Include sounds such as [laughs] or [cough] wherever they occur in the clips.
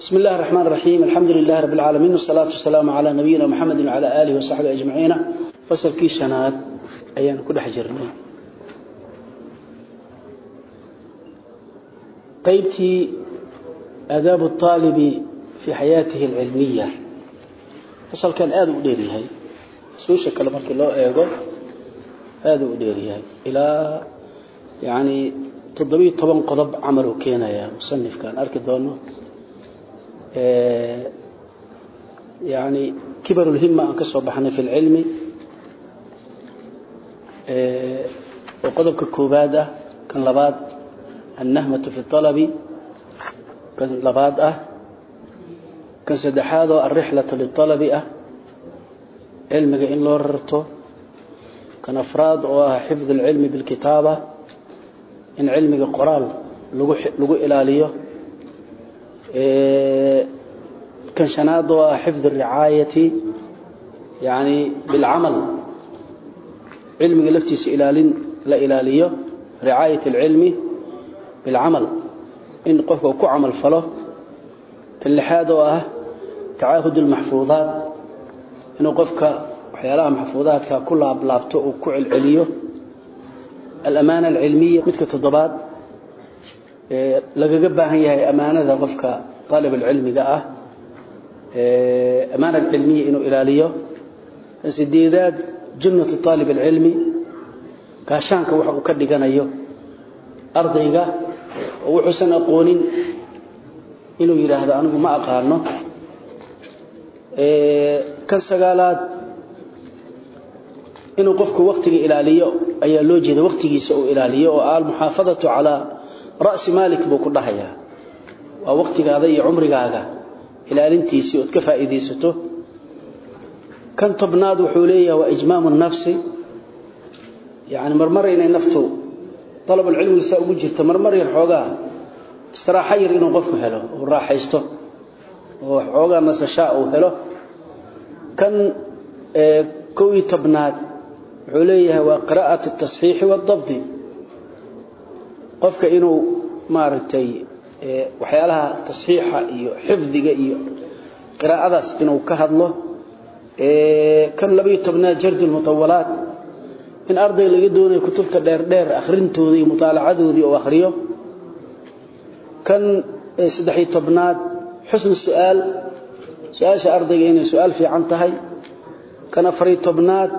بسم الله الرحمن الرحيم الحمد لله رب العالمين والصلاة والسلام على نبينا محمد وعلى آله وصحبه أجمعين فصل كي شناد أيان كل حجرني قيبتي آداب الطالب في حياته العلمية فصل كان آدو ديري هاي سوشة كلمة الله أيضا آدو ديري هاي إلى يعني تضبيط طبعا قضب عمله كينا يا مصنف كان أركض دونه يعني كبر الهمة أن كسب بحنا في العلم وقدب كوبادة كان لباد النهمة في الطلب كان لباد أه كان سدحاده الرحلة للطلب أه علمك إن لورته كان أفراد وحفظ العلم kan shanaad oo ah xifd ricaayati yani bilcamal cilmiga laftiisa ilaalin la ilaaliyo ricaayat اlcilmi bilcamal in qofka ku camal falo tan lixaad oo ah tacaahud اlmaxfuudaat inuu qofka waxyaalaha maxfuudaadka ku laablaabto uu ku celceliyo alamaana alcilmiya midka toddobaad lagaga baahan yahay ammaanada qofka alibulcilmiga ah amaana alcilmiya inuu ilaaliyo. Sideedaad junnatu aalib alcilmi gaashaanka waxa uu ka dhiganayo ardayga oo wuxuusan aqoonin inuu yidhaahdo anigu ma aqaano. Kan sagaalaad inuu qofku waktiga ilaaliyo ayaa loo jeeda waktigiisa uu ilaaliyo oo almuxaafadatu calaa ra'si malik buu ku dhahayaa. Waa waqtigaada iyo cumrigaaga ilaalintiisii ood ka faa'iidaysato. Kan tobnaad wuxuu leeyahay waa ijmaamu nafsi. Yacni marmar inay naftu dalabalcilmiga saa ugu jirta marmar yar xoogaa istiraaxo yar inuu qofku helo uu raaxaysto oo xoogaa nasashaa uu helo. Kan kow iyo tobnaad wuxuu leeyahay waa qiraa'atu tasxiixi waadabdi qofka inuu maaragtay waxyaalaha tasxiixa iyo xifdiga iyo qiraa'adaas inuu ka hadlo kan labiyo tobnaad jardu lmutawalaat in arday laga doonayo kutubta dheer dheer akhrintooda iyo mutaalacadoodii oo akhriyo. Kan saddexiyo tobnaad xusn su'aal su'aasha ardayga inay su'aal fiican tahay. Kan afariyo tobnaad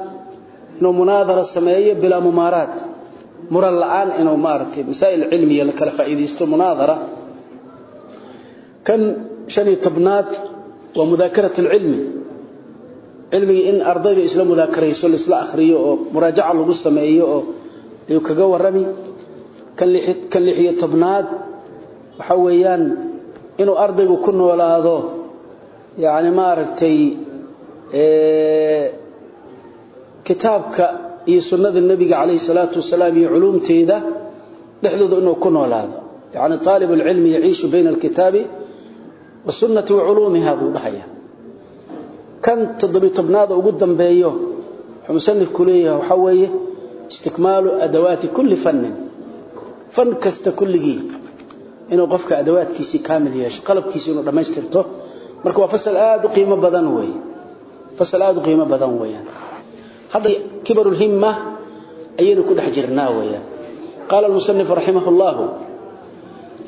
inuu munaadara sameeyo bilaa mumaaraat muran la'aan inuu maartay masaa'il cilmiya la kala faa'iideysto munaadara. Kan shani tobnaad waa mudaakaratu ilmi cilmiga in ardayda isla mudaakarayso isla akhriyo oo muraajaca lagu sameeyo oo ay kaga warami. Kan kan lixiyo tobnaad waxa weeyaan inuu ardaygu ku noolaado yaani maartay ee kitaabka iyo sunnada nabiga calayhi salaatu wasalaam iyo culuumteeda dhexdooda inuu ku noolaado. Yani aalib lcilmi yaciishu bayna alkitaabi wasunati waculuumiha buu dhahaya kan toddobiy tobnaada ugu dambeeyo wuxuu musanifku leeyahay waxaa weeye istikmaalu adawaati kulli fannin. Fan kasta kulligii inuu qofka adawaadkiisii kaamil yeesho qalabkiisi inuu dhammaystirto. Marka waa fasal aad u qiimo badan weeye. Fasal aada u qiimo badan weeyaan hadda kibarulhimma ayaynu ku dhex jirnaa weyaan qaala almusanifu raximah ullahu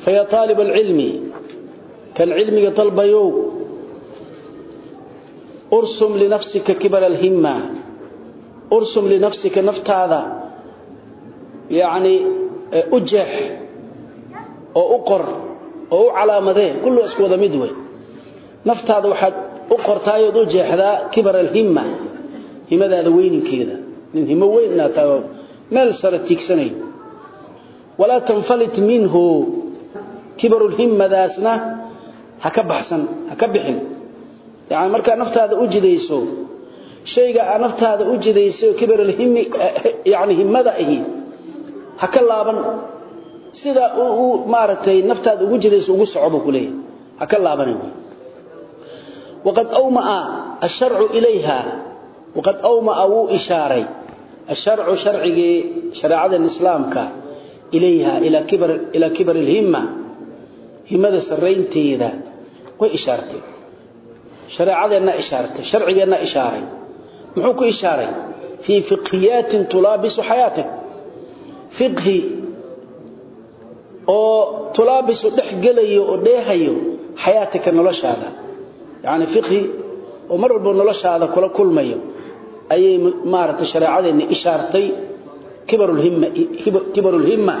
faya aalib alcilmi kan cilmiga dalbayow ursum linafsika kibar alhimma ursum linafsika naftaada yacni u jeex oo u qor oo u calaamadee kullu isku wada mid wey naftaada waxaad u qortaayooad u jeexdaa kibar alhimma himadaada weyninkeeda nin himo weyn inaad meel sare tiigsanayo walaa tanfalit minhu. Kibarulhimadaasna ha ka baxsan ha bixin. Yani markaa naftaada u jidayso shayga naftaada u jidayso kibarulhimi eh, yani himada ahi ha laaban. Sida uu maaragtay naftaada ugu jidayso ugu socobu ku leeyahay. Laabanay waqad awmaa asharcu ilayha. وقد أومأ أو إشاري الشرع شرعي شريعة الإسلام كا إليها إلى كبر إلى كبر الهمة himada saraynteeda way ishaartay shareecadeenna ishaartay sharcigeenna ishaaray muxuu ku ishaaray fii fiqhiyaatin tulaabisu xayaatak fiqhi oo tulaabisu dhex gelayo oo dheehayo xayaatika noloshaada yacni fiqhi oo mar walba noloshaada kula kulmayo ayay maaragtay shareecadeenna ishaartay kibarulhimma kibarulhimma.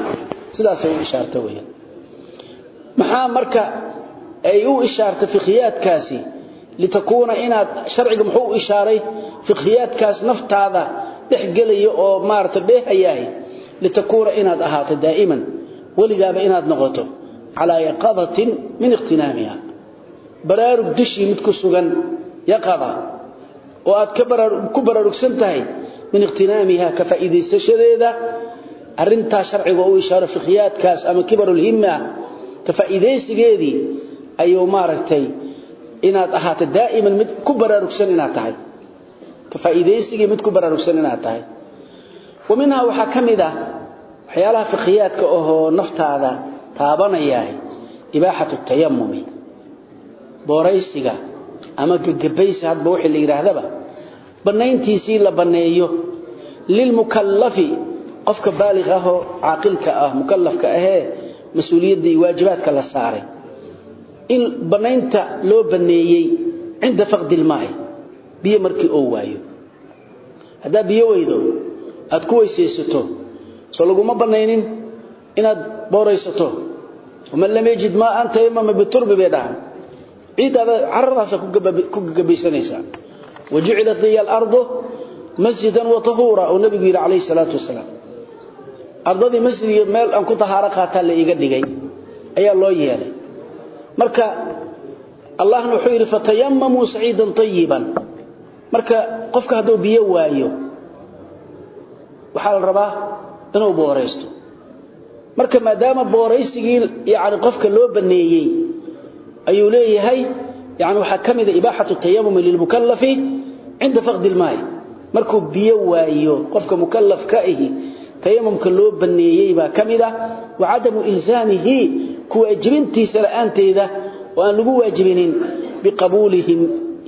Sidaasay u ishaartay weeyaan. Maxaa marka ay u ishaartay fiqhiyaadkaasi? Litakuuna inaad sharciga muxuu ishaaray? Fiqhiyaadkaas naftaada dhex gelaya oo maaragtay dheehayahay litakuuna inaad ahaato daa'iman. Weligaaba inaad noqoto calaa yaqadatin min ikhtinaamiha baraarug dushii mid ku sugan yaqada oo aad ku baraarugsan tahay min ikhtinaamiha ka faa'iidaysashadeeda arrintaa sharciga u ishaaro fiqhiyaadkaas ama kibarulhimma ka faa'iidaysigeedii ayuu maaragtay inaad ahaato daa'iman mid ku baraarugsan inaad tahay. Ka faa'iidaysigii mid ku baraarugsan inaad tahay. Wa waxaa ka mid ah waxyaalaha fiqhiyaadka ahoo naftaada taabanayahay ibaaxatu tayamumi booraysiga ama gagabaysi hadba wixii la yidhaahdaba. Bannayntiisii la banneeyo. Lilmukallafi qofka baaliq ahoo caaqilka ah mukallafka ahee mas'uuliyadda iyo waajibaadka la saaray. In bannaynta loo banneeyey cinda faqdi ilmaa'i biyo markii oo waayo. Haddaa biyo weydo aad ku weysaysato soo laguma bannaynin inaad booraysato. Waman lam yajid maa an tayamama biturbi bay dhahan ciiddaada caradaasa ku gagabaysanaysaa wajucilat liya alardu masjidan wa tahuura oo nabigu yidhi calayhi salaatu wasalaam. Ardadii masjid iyo meel aan ku tahaaro qaataa la iiga dhigay ayaa loo yeelay. Marka allahna wuxuu yidhi fatayamamuu saciidan tayiban marka qofka hadduu biyo waayo waxaa la rabaa inuu booraysto. Marka maadaama booraysigii yani qofka loo baneeyey ayuu leeyahay yani waxaa ka mida ibaaxatu tayamumi lilmukallafi cinda faqdi ilmaayi markuu biyo waayo qofka mukallafka ahi tayamumka loo baneeyey baa ka mid ah wa cadamu ilzaamihi ku waajibintiisa la'aanteeda oo aan lagu waajibinin biqabuulihim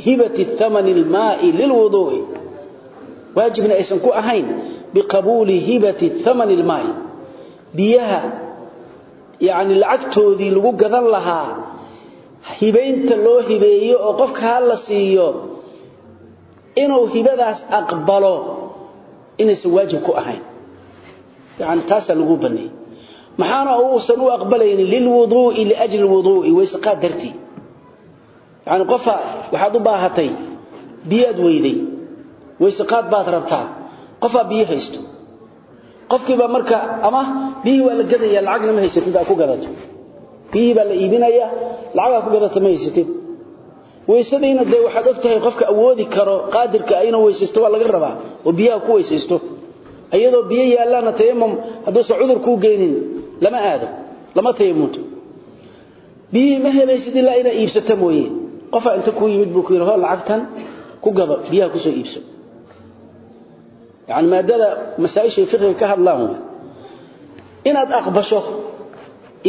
hibati thamani ilmaa'i lilwuduu'i waajibna aysan ku ahayn biqabuuli hibati thamani ilmaa'i. Biyaha yacni lacagtoodii lagu gadan lahaa hibaynta loo hibeeyo oo qofka ha la siiyo inuu hibadaas aqbalo inaysan waajib ku ahayn. Yani taasaa lagu baneeyey maxaana uusan u aqbalaynin lilwuduu'i liajli lwuduu'i wayseqaad dartii. Yani qofa waxaad u baahatay biyaad weyday wayseqaad baad rabtaa. Qofaa biyo haysto. Qofkiibaa marka ama biyihii waa la gadaya lacagna ma haysatid aad ku gadato biyihii baa la iibinaya. Lacagaa ku gadata ma haysatid. Weysadiina dee waxaad qofka awoodi karo qaadirka inuu weysaysto waa laga rabaa oo biyaha ku weysaysto. Iyadoo biyo yaallaana tayamum hadduusan cudur kuu geynin lama aado lama tayamunto biyihii ma helaysid ilaa inaa iibsata mooye. Qofaa inta kuu yimid buu ku yidhi lacagtan ku gado biyaha ku soo iibso. Yani maadada masaaishay ka hadlaan inaad aqbasho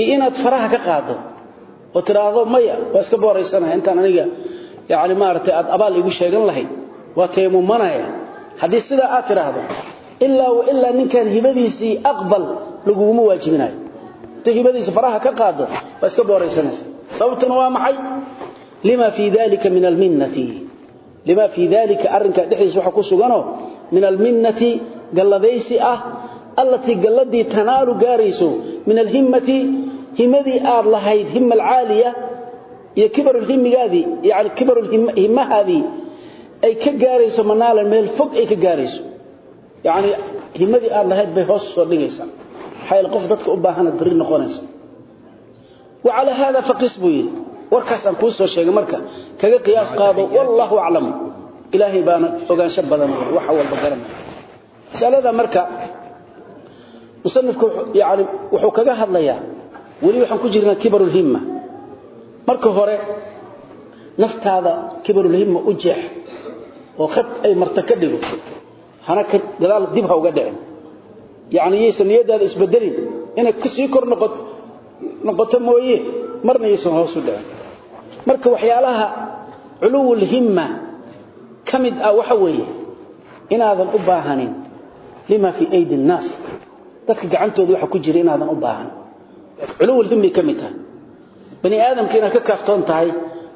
iyo inaad faraha ka qaado oo tiraahdo maya waa iska booraysanaya intaan aniga yani maaragtay aad abaal igu sheegan lahayd waa tayamumanaya haddii sidaa aad tiraahdo ilaa wa ilaa ninkan hibadiisii aqbal laguguma waajibinayo inta hibadiisa faraha ka qaado waa iska booraysanaysa. Sababtuna waa maxay? Lima fii dalika min alminnati. Lima fii dalika arrinkaa dhexdiisa waxa ku suganoo min alminnati galladaysi ah allatii galladii tanaalu gaarayso min alhimmati himadii aad lahayd hima alcaaliya iyo kibarulhimigaadii yani kibarulhimahaadii ay ka gaarayso manaalan meel fog ay ka gaarayso. Yani himadii aad lahayd bay hoos soo dhigaysaa maxaa qof dadka u baahanad bari noqonaysa. Haada faqis buu yidhi. Warkaasaan kuu soo sheegay marka kaga qiyaas qaado wallahu aclam. Ilaahay baana ogaansho badan waxa walba garanaya masalada marka musanifku yani wuxuu kaga hadlayaa weli waxaan ku jirnaa kibarulhimma. Marka hore naftaada kibarulhimma u jeex oo khad ay marta ka dhigo hana gadaal dib ha uga dhicin. Yani yaysan isbedelin inay ku sii kor noqoto mooye marna yaysan hoos u dhicin. Marka waxyaalaha culuwulhimma ka mid ah waxa weeye inaadan u baahanin lima fii aydi annaas dadka gacantooda waxa ku jira inaadan u baahan. Culuwul himmi ka mid ah bani aadamkiina ka kaaftoon tahay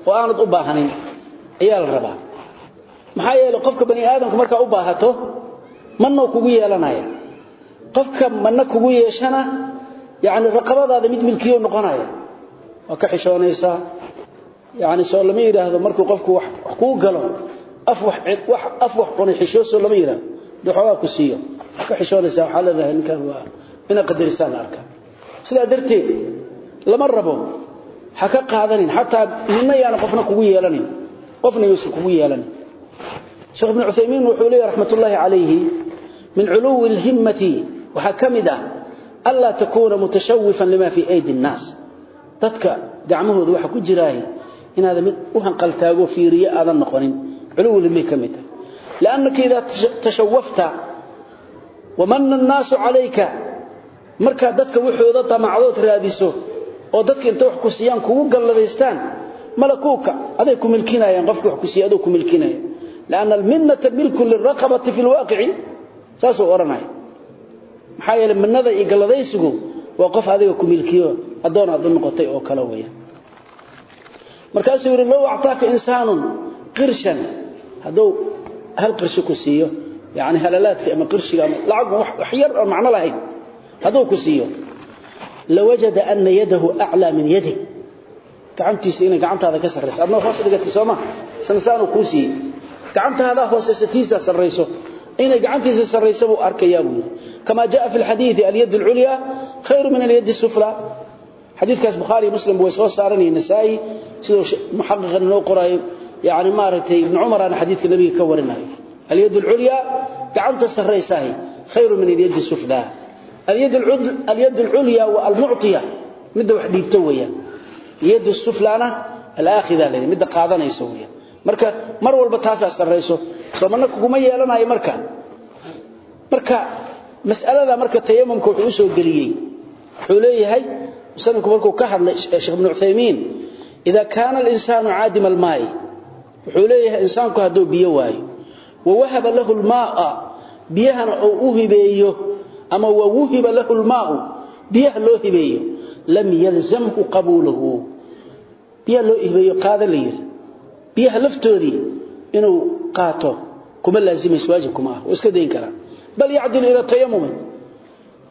oo aanad u baahanin ayaa la rabaa. Maxaa qofka bani aadamku marka u baahato manno kugu yeelanaya qofka manna kugu yeeshana yaani raqabadaada mid milkiyo noqonaya waa ka xishoonaysa yaani soo markuu qofku wax ku galo af wax wax qonay xishooso lama yiraahdo duxogaa ku siiyo ka xishoonaysaa waxaa leedahay ninkan waa inaad qadarisaan la arkaa sidaa darteed lama rabo ha ka qaadanin xataa midna yaana qofna kugu yeelanin qofna yuusan kugu yeelanin. Sheekh ibnu cuthaymiin wuxuu leeyahy raxmatullaahi calayhi min culuwi alhimmati waxaa ka mid ah anlaa takuuna mutashawifan lima fii aydi innaas dadka gacmahooda waxa ku jiraaye inaada mid u hanqaltaago fiiriye aadan noqonin. Culuwilhimmay ka mid tahay liannaka idaa tashawafta wamanna annaasu calayka? Markaad dadka waxooda damacdood raadiso oo dadka inta wax ku siiyaan kugu galladaystaan malakuuka aday ku milkinayaan qofka wax ku siiya ku milkinaya. Lianna alminnata milkun lilraqabati fi lwaaqici saasuu odhanaya maxaa minnada iyo galladaysigu waa qof adiga ku milkiyo addoon aad noqotay oo kale weeyaan. Markaasuu yidhi low insaanun qirshan hadduu hal qirshi ku siiyo yaani halalaadka ama qirshiga ama lacag wax yar oo macna lahayn haduu ku siiyo. Lawajada anna yadahu a'la min yadik gacantiisa inay gacantaada ka sarreyso adna hoos dhigatay sooma sansaanu ku sii gacantaada hoosaysiisa sarreyso inay gacantiisa sarreyso buu arkayaa buu kama jaa fi alhadith al-yad al-ulya khayr min al-yad as-sufla hadithkaas bukhari muslim way soo saaranay nasai sidoo muhaqqiqan loo qoray. Yaani maaratay ibn umar aan hadithka nabiga ka warinayo alyad culya gacanta saraysaah khayru min alyad suflaa alyad culya waa almucطiya midda wax dhiibta weyaan yad suflana alaakhida l midda qaadanaysa wya marka mar walba taasaa sarayso soomana kuguma yeelanayo marka marka masalada marka tayamumka wuxuu u soo geliyey wuxuu leeyahay markuu ka hadlay sheekh ibnu cuthaymiin ida kaana alinsaanu caadima almaayi wuxuu leeyahay insaanku hadduu biyo waayo wa wahaba lahu al-ma'a biyahana uu hibeeyo ama wuhiba lahu almaa'u. Biyaha loo hibeeyo. Lam yalzamhu qabuluhu. Biyaha loo hibeeyo qaada leeyir biyaha laftoodii inuu qaato kuma laazimayso waajib kuma ah iska deyn kara bal yacdil ila tayammum.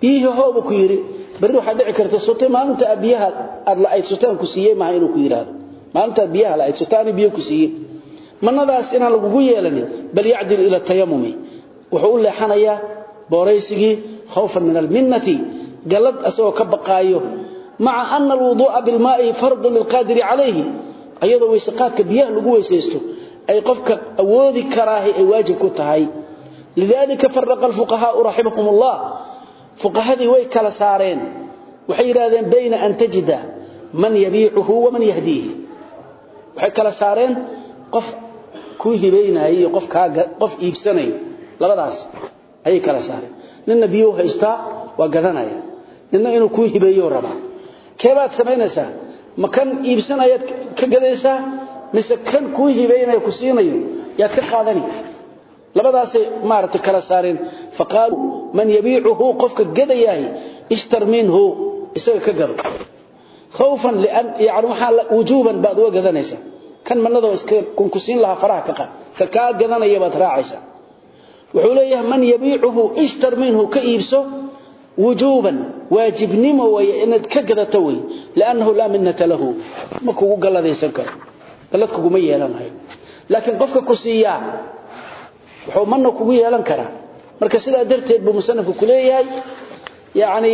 Biyaha hooba ku yiri bari waxa dhici karta sutay maalinta biyaha aad la ay sutaan ku siiyay ma inuu ku yiraahdo maalinta biyaha la ay sutaan biyo ku siiyay manadaas inaan lagugu yeelanin bal yacdil ila tayamumi wuxuu u leexanayaa khawfan min alminnati galad asagoo ka baqaayo. Maca ana alwuduu'a bilmaa'i fardun lilqaadiri calayhi ayadoo weyseqaadka biyaha lagu weysaysto ay qofka awoodi karaahay ay waajib ku tahay. Lidalika faraqa alfuqahaau raximahum ullah fuqahadii way kala saareen. Waxay yidhaahdeen bayna an tajida man yabiicuhu waman yahdiihi. Waxay kala saareen qof ku hibeynayay qof kaaga qof iibsanayo labadaas ayay kala saareen. Ninna biyo haystaa waa gadanaya. Ninna inuu ku hibeeyo rabaa keebaad samaynaysaa? Ma kan ka gadaysaa? Mise kan ku hibeynaya ku siinayo? Yaad ka qaadani. Labadaasay maaragtay kala saareen. Faqaaluu man yabiicuhu qofka gadayahay ishtar minhu. Isaga ka gado khawfan lian yani waxaa wujuuban baad uga gadanaysaa kan manada iska kun ku siin laha faraha ka qad ka ka gadanaya baad raacaysa wuxuu leeyahay man yabiicuhu ishtar minhu ka iibso wujuban waajibnimo way inaad ka gadato way laanahu la minnata lahu. Ma kugu galadaysan karo. Galad kugu ma yeelanayo laakiin qofka ku siiya wuxuu manna kugu yeelan karaa. Marka sidaa darteed buu musannafku ku leeyahay yaani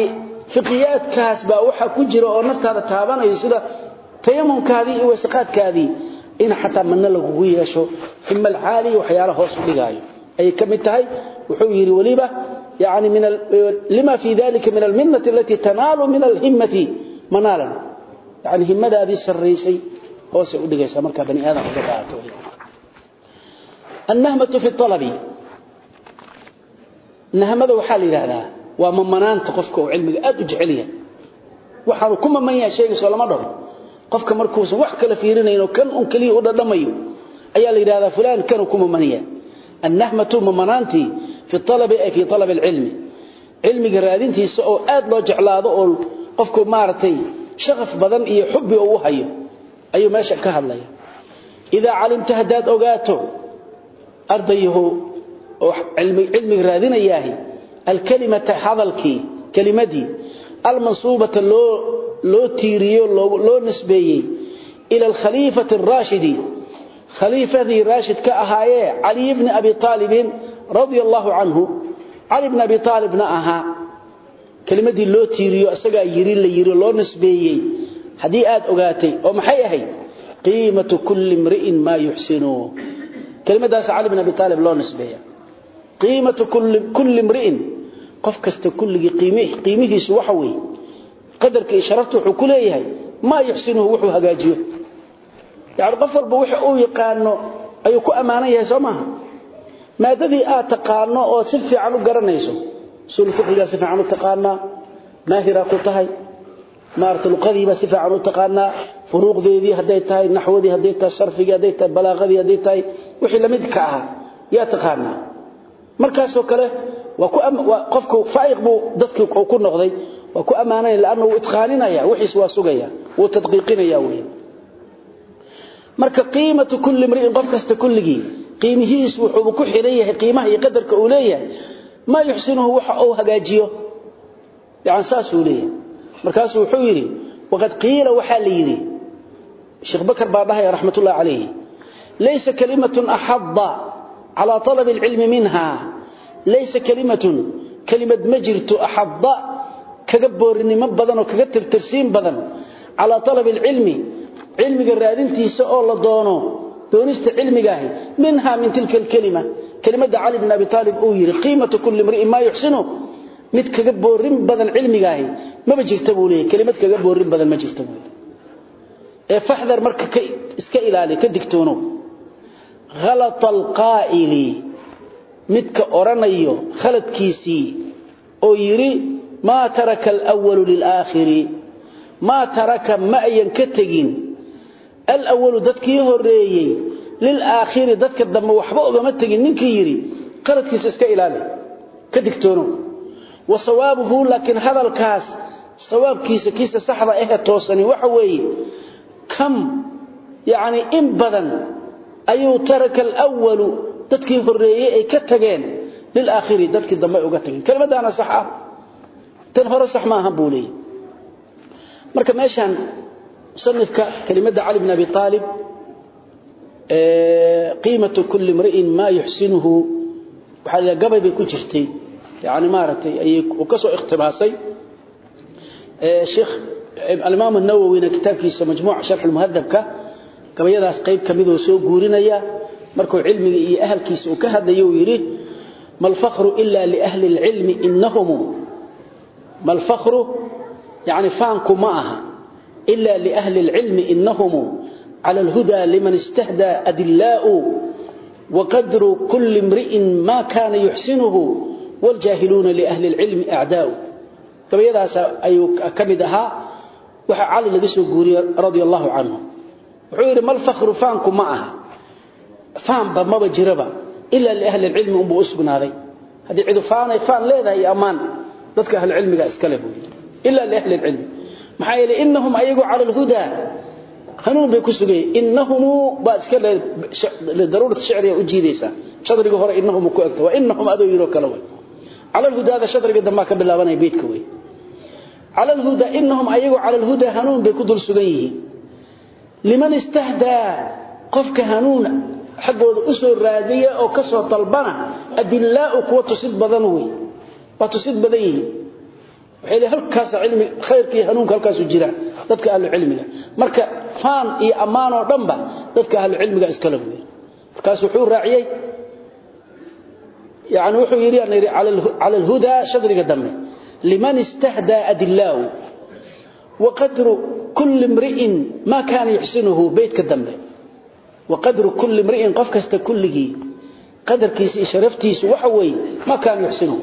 fiqiyaadkaas baa waxa ku jira oo naftaada taabanayo sida tayamumkaadii iyo wasaqaadkaadii in xataa madna lagugu yeesho. Ima alcaali waxyaala hoos dhigaayo. Ayay ka mid tahay. Wuxuu yidhi weliba lima fii dalika min alminati alatii tanaalu min alhimati manaalan. Yani himadaadii sarraysay hoosay u dhigaysaa markaa bani aadam uga baahato annahmatu fi alabi nahmada waxaa la yidhaahdaa waa mamanaanta qofka oo cilmiga aad u jecelyahay waxaanu ku maman yahay sheegayso lama dhaho qofka markuusan wax kala fiirinayno kan un kaliya u dhadhamayo ayaa la yiraahdaa fulaan kanu kuma maniya annahmatu mamanaanti fi talabi ay fi talab alilmi ilmiga raadintiisa oo aad loo jeclaado oo qofku maartay shaqaf badan iyo xubbi uu hayo ayuu meesha ka hadlaya. Ida calimta hadaad ogaato ardayhu oo ilmi ilmi raadinayahay alkalimata hadalki kalimadii almansubata loo loo tiiriyo loo nisbeeyay ila alkhalifati ar-rashidi khalifati rashid ka ahaaye ali ibn abi talib radiyallahu anhu. Ali ibn abi talibna aha. Kalimadii loo tiiriyo asaga yiri la yiri loo nisbeeyay haddii aad ogaatay oo maxay ahayd? Qiimatu kulli imri'in ma yuhsinu kalimadaas ali ibn abi talib loo nisbeeya. Qiimatu kulli imri'in. Qof kasta kulligi qiimihi qiimihiisu waxa weey qadarka sharaftu wuxuu ku leeyahay ma yuhsinu wuxuu hagaajiyo. Yaani qof walba wuxuu uu yaqaano ayuu ku amaanan yahay Soomaha maadadii aad taqaano oo si fiican u garanayso sul fiqriga si fiican u taqaana maahira ku tahay maarta luqadiiba si fiican u taqaana furuuqdeedii haday tahay naxwadii haday tahay sarfiga haday tahay balaaqadii haday tahay wixii la mid ka aha yaa taqaana markaas oo kale waa ku qofku faa'iq buu dadkii ku noqday waa ku amaanay laana uu itqaaninaya wixiis waa sugaya uu tadqiiqinaya weey marka qiimatu kulli imri'in qof kasta kulligi qiimihiis wuxuu ku xiran yahay qiimaha iyo qadarka uu leeyahay. Ma yuhsinuhu waxa uu hagaajiyo. Yaan saas uu leeyahay. Markaas wuxuu yiri waqad qiila waxa la yiri sheekh bakar baadahay rahmatullah alayhi laysa kalimatun ahadda ala talab alilm minha laysa kalimatun kalimad majirtu ahadda kaga boorinimo badan oo kaga tirtirsiin badan ala talab alilmi ilmiga raadintiisa oo la doono doonista cilmiga ah minha min tilka kalima kalimada ali ibn abi talib oo yiri qiimatu kulli imri'in ma yuhsinu mid kaga boorin badan cilmiga ah ma jirta buu leeyahay kalimad kaga boorin badan ma jirta buu ee fahdar marka iska ilaali ka digtoono ghalat alqaa'ili midka oranayo khaladkiisi oo yiri maa taraka alwalu lilaakhiri. Maa taraka ma ayan ka tegin. Alwalu dadkii horeeyey lilaakhiri dadka dambe waxba ugama tegin. Ninkii yidhi qaladkiisa iska ilaali ka digtoono. Wa sawaabuhu laakiin hadalkaas sawaabkiisa kiisa saxda ah ehe toosani waxa weeye kam yacnii in badan ayuu taraka alwalu dadkii horreeyey ay ka tageen lilaakhiri dadkii dambe ay tan hore sax maahan buu leeyay marka meeshaan musanifka kelimadda cali bn abi aalib qiimatu kulli imri'in maa yuxsinuhu waxaa la gabay bay ku jirtay. Yani maaragtay ayay ka soo ikhtibaasay sheekh alimaam nawowina kitaabkiisa majmuuca sharx lmuhadabka gabayadaas qayb ka midoo soo guurinaya markuu cilmiga iyo ahalkiisa uu ka hadlayo uu yidhi ma alfakru ila liahli اlcilmi inahumu mal fakhru yani faanku ma aha illa li ahli al-ilm innahum ala al-huda liman istahda adillau wa qadru kulli imri'in ma kana yuhsinuhu wal jahiluna li ahli al-ilm a'da'u tabayadaas ayu kamidaha waxa cali laga soo guuriyay radiyallahu anhu wuxuu yiri mal fakhru faanku ma aha فهم ما بجربا إلا لأهل dadka ahlcilmiga iskale buu ilaa liahlilcilmi. Maxaa yeele inahum ayagu cala lhudaa hanuun bay ku sugayen inahumu baad iska daruurat shicriga u jiidaysaa shadriga hore inahumu ku egta waa inahum adoo yiroo kale way cala lhudaada shadriga dambaa ka bilaabanaya beydka wey. Cala lhudaa inahum ayagu cala lhudaa hanuun bay ku dul sugan yihiin. Liman istahdaa qofka hanuun xaggooda u waa tusid badan yihiin. Waay le halkaas ilmi khayrkii hanuunka halkaasu jiraa dadka ahlucilmiga marka faan iyo ammaanoo dhanba dadka ahlucilmiga iskala wey markaas wuxuu raaciyey yani wuxuu yidhi aan yidhi cala alhudaa shadriga dambe liman istahdaa adillaahu waqadru kulli mri'in maa kaana yuxsinuhu beytka dambe. Waqadru kulli mri'in qof kasta kulligii qadarkiisa iyo sharaftiisu waxa weeye maa kaana yuxsinuhu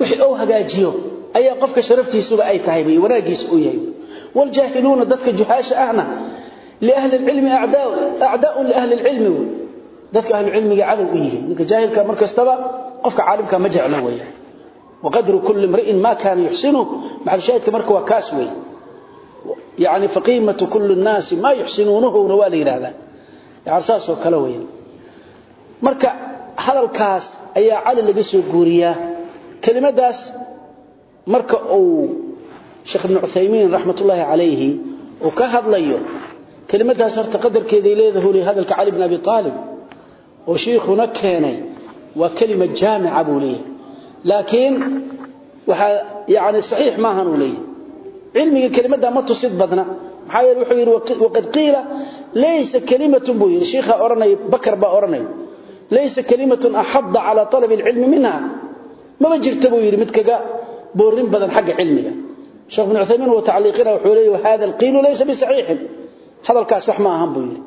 wixii ou hagaajiyo. Ayaa qofka sharaftiisuba ay tahay bay wanaagiisa uu yahay. Waljaahiluuna dadka juhaasha ahna liahli lcilmi acdaaun liahli lcilmi wey. Dadka ahlucilmiga cadow u yihiin. Ninka jaahilka markastaba qofka caalimka ma jeclo wey. Waqadru kuli mriin ma kaana yuxsinuh maxalshaahidka marka waa kaas wey. Yani faqiimatu kuli naasi maa yuxsinuunuhuna waa la yidhaahdaa. Saasoo kale weyan marka hadalkaas ayaa cali laga soo guuriyaa. Kelimadaas marka uu Sheikh Ibn Uthaymeen rahmatullahi alayhi oo ka hadlayo kelimadaas horta qadarkeeda leedahay hadalka Ali ibn Abi Talib oo sheekhuna keenay waa kelima jaamica buu leeyahay. Laakiin waxa yaani saxiix ma ahan uu leeyahay. Cilmiga kelimada ma tusid badna. Maxaa yeelay wuxuu yiri waqad qiila laysa kalimatun buu yiri sheekha oranay bakar ba oranay laysa kalimatun ahadda ala talab alilm minha. Ma bajirta buu yiri mid kaga boorin badan xagga cilmiga. Sheekh ibn uthaymeen wa ta'liqina wuxuu leeyahay hada alqil laysa bisahih hadalkaas sax ma ahan buu yiri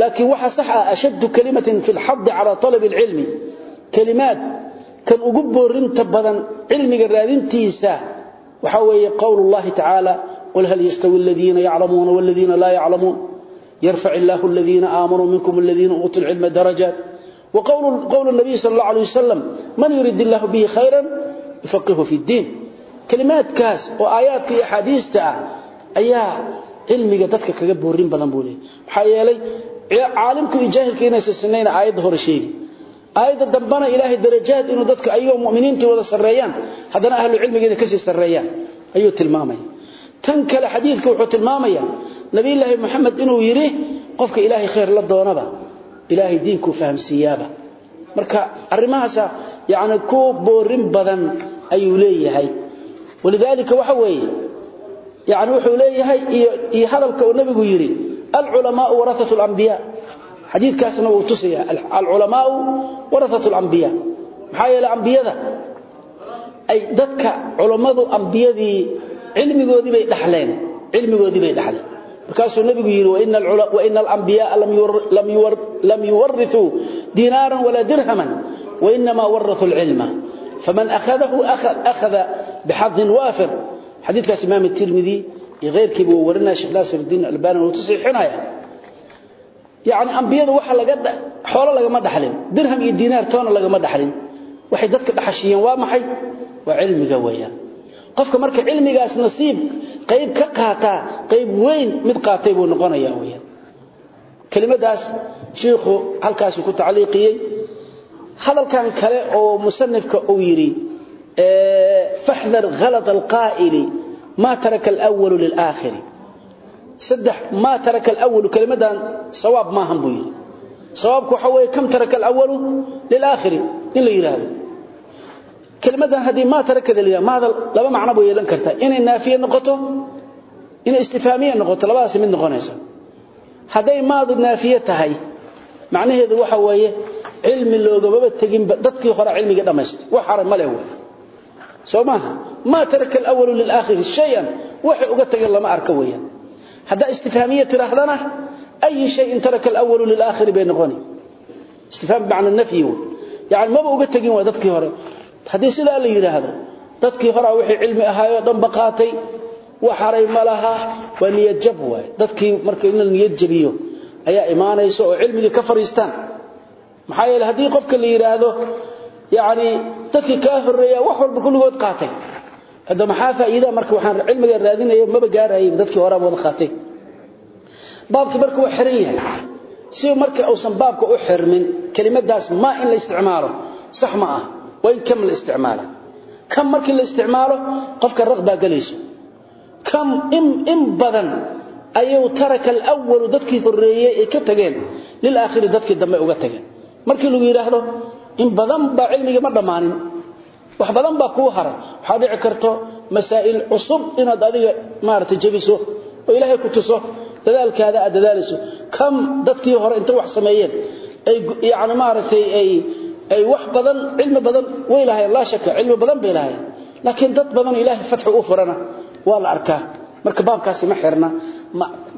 laakiin waxa sax ah ashad kalimatin fi alhadd ala talab alilm kalimat kan ugu boorinta badan cilmiga raadintiisa waxa weeye qowlullahi ta'ala qul hal yastawi alladhina ya'lamuna wal ladhina la ya'lamun yarfa' Allahu alladhina amanu minkum alladhina utul ilma darajat wa qawlu qawlu an-nabi sallallahu alayhi wasallam man yurid Allahu bihi khayran yufaqihu fi ad-din kalimat kaas oo aayaadka iyo hadiista ayaa cilmiga dadka kaga boorin badan buu leeyahay. Waxa yeelay caalimku iyo jaahilka inay sameeyaan aayad hore sheegi. Aayada dambana ilaahay darajaad inuu dadka ayuu muuminiinta wada sareeyaan hadana ahlu cilmiga ka sii sareeyaan ayuu tilmaamay tan kale xadiidku wuxuu tilmaamaya nabi ilaahi maxamed inuu yiri qofka ilaahay khayr la doonaba ilaahay diinkuu fahamsiiyaaba. Marka arimahaasa yani ku boorin badan ayuu leeyahay. Walidaalika waxa weeye yani wuxuu leeyahay iyo hadalka uu nabigu yidhi alculamaau waraat lambiya xadiikaasna wuu tusaya alculamaau waraat lambiya maxaa yeele ambiyada ay dadka culammadu ambiyadii cilmigoodiibay dhaleen cilmigoodii bay dhaxleen markaasuu nebigu yidhi waina alambiyaaa lam yuwariuu dinaaran walaa dirhaman wainamaa warauu lcilma faman ahadahu ahada bixadin waafir. Xadiikaas imaam tirmidi iyo eyrkiiba wa warinaya sheekh naasirdiin albani wuu tusiixinaya yani ambiyada waa xoolo lagama dhaxlin dirham iyo dinaar toona lagama dhaxlin. Waxay dadka dhaxashiiyeen waa maxay? Waa cilmiga weeyaan qofka marka cilmigaas nasiib qayb ka qaata qayb weyn mid qaatay buu noqonayaa weeyaan. Kelimadaas sheekhu halkaas ku tacliiqiyay hadalkan kale oo musannifka uu yiri ee fahdar ghalat alqa'ili ma taraka alawwal lilaakhir saddex ma taraka alawwal kelimadan sawab ma han yiri sawabku waxa weeye kam taraka alawwal lilaakhir in la yiraahdo kelmadan haddii maa tarakada la yidhaha mahadal laba macnoba yeelan kartaa. Inay naafiye noqoto inay istifaamiye noqoto labadaasi mid noqonaysa. Hadday maadu naafiye tahay macnaheedu waxa weeye cilmi loogamaba teginba dadkii hore cilmigii dhammaystay. Wax xaran ma leh wey soo maaha maa taraka alawalu lilaakhiri shay-an waxay uga tageen lama arka weeyaan haddaa istifhaamiye tidhaahdana ayi shayin taraka alawalu lilaakhiri bay noqoni. Istifhaam bimacna nafyi wey yani maba uga tegin waa dadkii hore haddii sidaa la yidhaahdo dadkii horaa wixii cilmi ahaayoo dhanba qaatay wax haray ma niyad jab dadkii marka in niyad jabiyo ayaa imaanaysa oo cilmigii ka fariistaan. Maxaa yeele haddii qofka la yidhaahdo yacni dadkii kaa wax walba kulligood qaatay. Hadda maxaa faa'iidaa marka waxaan cilmiga raadinaya maba gaarayay dadkii horaa wada qaatay. Baabkii marka waa xiran yahay si marka uusan baabka u xirmin kelimadaas ma in la isticmaalo. Sax ma ah way kam la isticmaalo kam markii la isticmaalo qofka raqba galayso. Kam im badan ayuu taraka al-awwal dadkii horeeyay ee ka tageen lil aakhir dadkii dambe uga tageen. Markii lagu yiraahdo in badan ba cilmiga ma dhamaanin wax badan baa ku haray. Waxa dhici karto masaa'il cusub inaad adiga maartay jabiso oo ilaahay ku tuso dadaalkaada aad dadaaliso. Kam dadkii hore inta wax sameeyeen ay yaani maartay ay ay wax badan cilmi badan way lahayn la shaka cilmi badan bay lahayn laakiin dad badan ilaahay fatxu u furana waa la arkaa. Marka baabkaasi ma xirna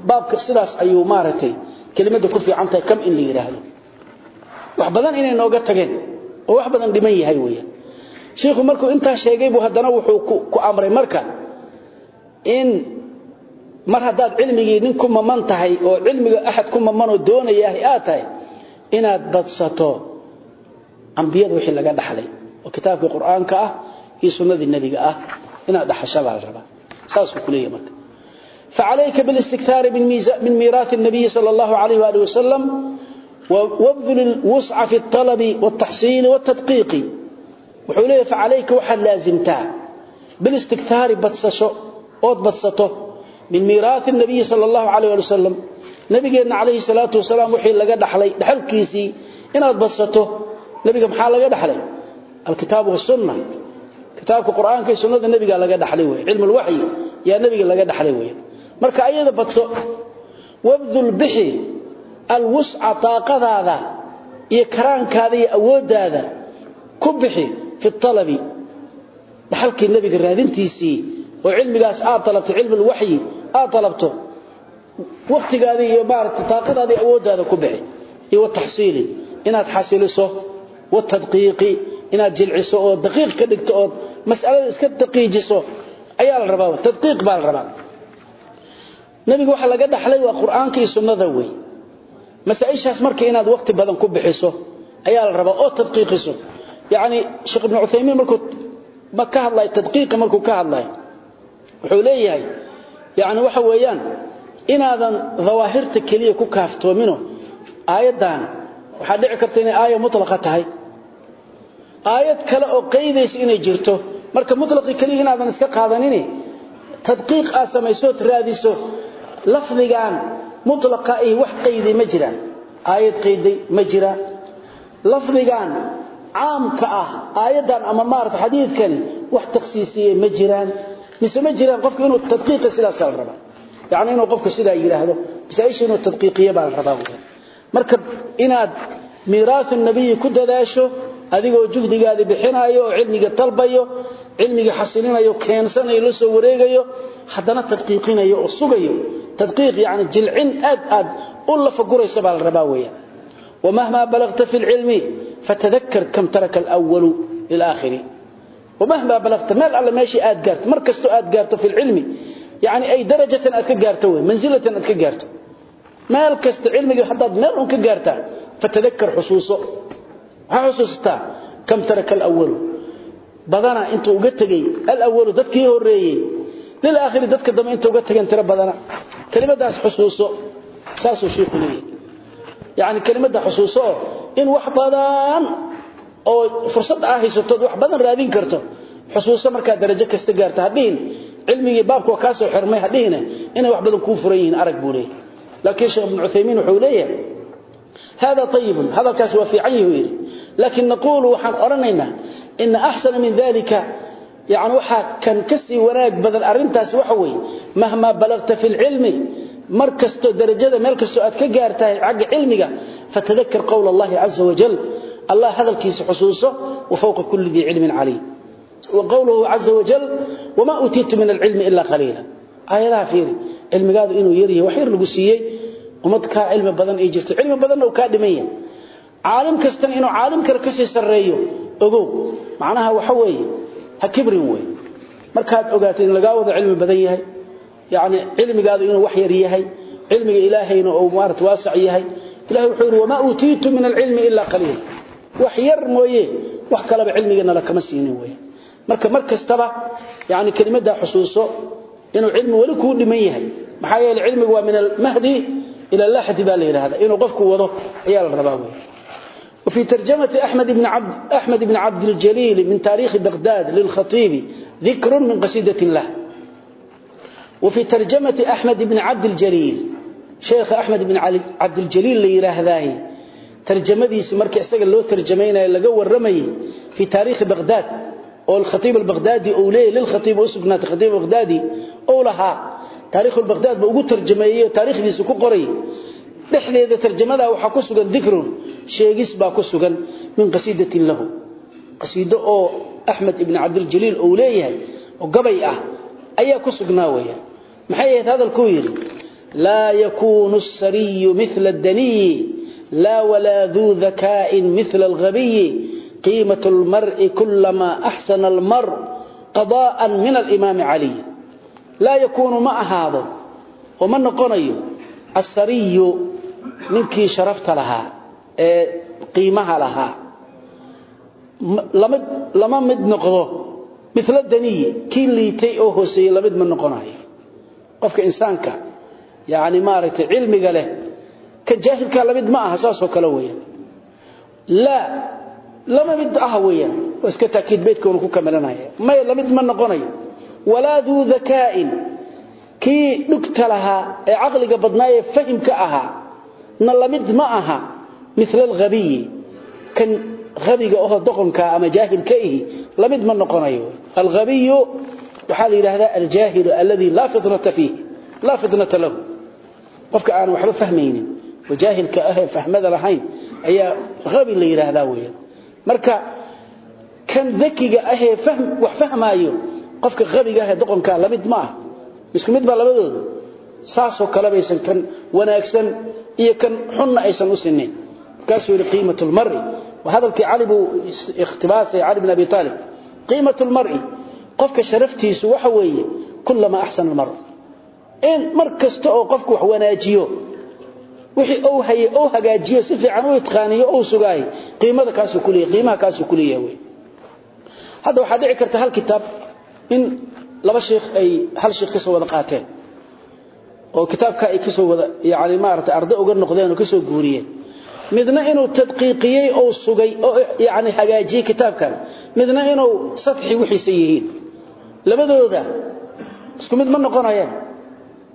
baabka sidaas ayuu maartay kelimada ku fiican tahay kam in la yiraahdo. Wax badan inay nooga tageen oo wax badan dhiman yahay weeyaan sheekhu markuu mar haddaad cilmigii nin ku maman oo cilmiga axad ku mamanoo doonaya aad tahay inaad badsato ambiyada wixii laga dhaxlay oo kitaabkii qur-aanka ah iyo sunnadii nebiga ah inaad dhaxashabaa la rabaa saasuu ku leeyahy marka فعليك بالاستكثار من ميراث النبي صلى الله عليه وآله وسلم وابذل الوسع في الطلب والتحصيل والتدقيق وحوليه فعليك وحد لازمتا بالاستكثار بتسشو أود بتسطو من ميراث النبي صلى الله عليه وآله وسلم نبينا عليه الصلاة والسلام وحي لقى دحلي دحل كيسي إن nabiga maxaa laga dhaxlay? Alkitaabu wasunna kitaabka qur'aanka iyo sunnada nabiga laga dhaxlay wey cilmu lwaxyi yaa nabiga laga dhaxlay wey marka ayada badso wabdul bixi alwusca daaqadaada iyo karaankaada iyo awooddaada ku bixi fi alabi dhaxalkii nabiga raadintiisii oo cilmigaas aad alabto cilmulwaxyi aad alabto wakhtigaadii iyo maarata daaqadaada iyo awooddaada ku bixi. Iyo wataxsiili inaad xasiliso wa tadqiiqi inaad jilciso oo daqiiq ka dhigto oo mas'alada iska daqiijiso ayaa la rabaa tadqiiq baa la rabaa. Nabiga waxa laga dhaxlay waa quraanka iyo sunnada way masaa'ishaas markii inaad waqti badan ku bixiso ayaa la rabaa oo tadqiiqiso. Yaani sheekh ibn Uthaymeen markuu ma ka hadlay tadqiiq markuu ka hadlay wuxuu leeyahay yaani waxa weeyaan inaadan dhawaahirta kaliya ku kaaftoomino aayadan waxa dhici karta inay aayad mutlaqa tahay aayad kale oo qeydaysa inay jirto. Marka mutlaqi kaliya inaadan iska qaadanin tadqiiq aad samayso raadiso lafdigan mutlaqa ay wax qeydi ma jiraan. Aayad qeydi ma jira. Lafdigan caamka ah aayadan ama maarta xadiidkan wax takhsiisiyay ma jiraan. Mise ma jiraan qofku inuu tadqiiq sidaas la raba yaani inuu qofku sidaa yiraahdo bisaaysh inuu tadqiiqiyo baa rabaa. Marka inaad miiraas nabiga ku dadaasho adigoo juhdigaadi bixinayo oo cilmiga dalbayo cilmiga xasilinayo keensanayo la soo wareegayo haddana tadqiiqinayo oo sugayo. Tadqiiq yacni jilcin aad aad u lafaguraysa baa la rabaa weeyaan. Wamahmaa balagta fi lcilmi fatadakkar kam taraka alwalu lilaakhiri. Wamahmaa balagta meel alle meeshii aad gaarto mar kastoo aad gaarto fi lcilmi yacni ay darajatan aad ka gaarto wey mansilatan aad ka gaarto. Meel kasta cilmigii haddaad xusuustaa kam taraka alawwalu. Badana inta uga tagay alawwalu dadkii horeeyay lil aakhir dadka dambe inta uga tagan tira badana. Kalimadaas xusuuso saasuu sheekhu leeyahay. Yaani kalimada xusuuso in wax badan oo fursad ah haysato wax badan raadin karto xusuuso marka darajo kasta gaarto hadhiin cilmigii baabku ka soo xirmay hadhiin inay wax badan ku furan yihiin arag buuleey laakiin sheekh ibn uthaymeen wuxuu leeyahay هذا طيب هذا الكاس وفي عيه لكن نقول وحن أرنينا إن أحسن من ذلك يعني وحا كان كسي وناك بدل أرنتاس وحوي مهما بلغت في العلم مركزتو درجة ملكزتو أتك قارتها عق علمك فتذكر قول الله عز وجل الله هذا الكيس حصوصه وفوق كل ذي علم عليم وقوله عز وجل وما أتيت من العلم إلا قليلا آية لا فيري علم قادوا إنه يريه وحير ummad ka cilmi badan ay jirto. Cilmi badanna uu ka dhiman yahay. Kastan inuu caalim kale ka sii sareeyo ogow. Macnaha waxa weeye ha kibrin weey markaad ogaatay in laga wada cilmi badan yahay yaani cilmigaadu inuu wax yar yahay cilmiga ilaahayna uu maarta waasac yahay ilaahay wuxuu yiri wama utiitu min alilmi illa qaliil. Wax yar mooye wax kaleba cilmigeena la kama siinin weey marka markastaba yaani kalimada xusuuso inuu cilmi wali ku dhiman yahay. Maxaa yeelay cilmigu waa min al إلى اللحد بالي هذا إنه قفك وضه عيال الرباوي وفي ترجمة أحمد بن عبد أحمد بن عبد الجليل من تاريخ بغداد للخطيب ذكر من قصيدة له وفي ترجمة أحمد بن عبد الجليل شيخ أحمد بن عبد الجليل اللي يراهذاه ترجمة دي سمرك استقل له ترجمين إلا قوى الرمي في تاريخ بغداد أو الخطيب البغدادي أوليه للخطيب أسقنات الخطيب البغدادي taariikhul baghdad buu ugu tarjumeeyay taariikhdiisa ku qoray. Dhexdeeda tarjumada waxa ku sugan dhikrun sheegis baa ku sugan min qasiidatin lahu. Qasiido oo ahmed ibn abdul jalil oo leeyahay oo gabay ah ayaa ku sugnaa weeyaan maxay ahayd hadalku yiri la yakunu as-sariy mithla ad-dani la wala dhu dhaka'in mithla al-ghabiy qimatu al-mar'i kullama ahsana al-mar qada'an min al-imam ali laa yakuunu ma ahaado oo ma noqonayo asariyu ninkii sharafta lahaa ee qiimaha lahaa. Lama mid noqdo. Milo daniyi kii liitay oo hooseeyey la mid ma noqonayo qofka insaanka yani maaragtay cilmiga leh ka jaahilkaa la mid ma aha saasoo kale weyaan laa lama mid ah weyaan waa iska taakiid walaa duu dakaa'in kii dhugta lahaa ee caqliga badnaa ee fahimka ahaa na la mid ma aha mila alhabiyi kan habiga oho doqonkaa ama jaahilka ihi la mid ma noqonayo. Alhabiyu waxaa la yidhaahdaa aljaahilu aladii laa fitnata fiih laa fitnata lahu. Qofka aan waxba fahmaynin oo jaahilka ahee fahmada lahayn ayaa abi la marka kan dakiga ahee wax fahmaayo qofka qabiga ah doqonka la mid ma ah isku mid ba labadoodu saas oo kala baysan kan wanaagsan iyo kan xunna aysan u sinnayn. Kaasoo yiri qiimatul mar'i. Wa hadalki ali bu ikhtibaas ali ibn abi talib qiimatul mar'i qofka sharaftiisu waxa weeye kullama ahsana al-mar'u in markasta oo qofku wax wanaajiyo wixii uu hayay uu hagaajiyo si fiican u itqaaniyo uu sugaay qiimada kaasoo kuliyay qiimaha kaasoo kuliyay hadda waxa dhici karta hal kitaab in laba sheekh ay hal sheekh ka soo wada qaateen oo kitaabka ay ka soo wada yaani maarata arday uga noqdeen oo ka soo guuriyeen. Midna inuu tadqiiqiyay oo sugay oo yaani hagaajiyay kitaabkan. Midna inuu sadxi wixiisa yihiin. Labadooda isku mid ma noqonayaan.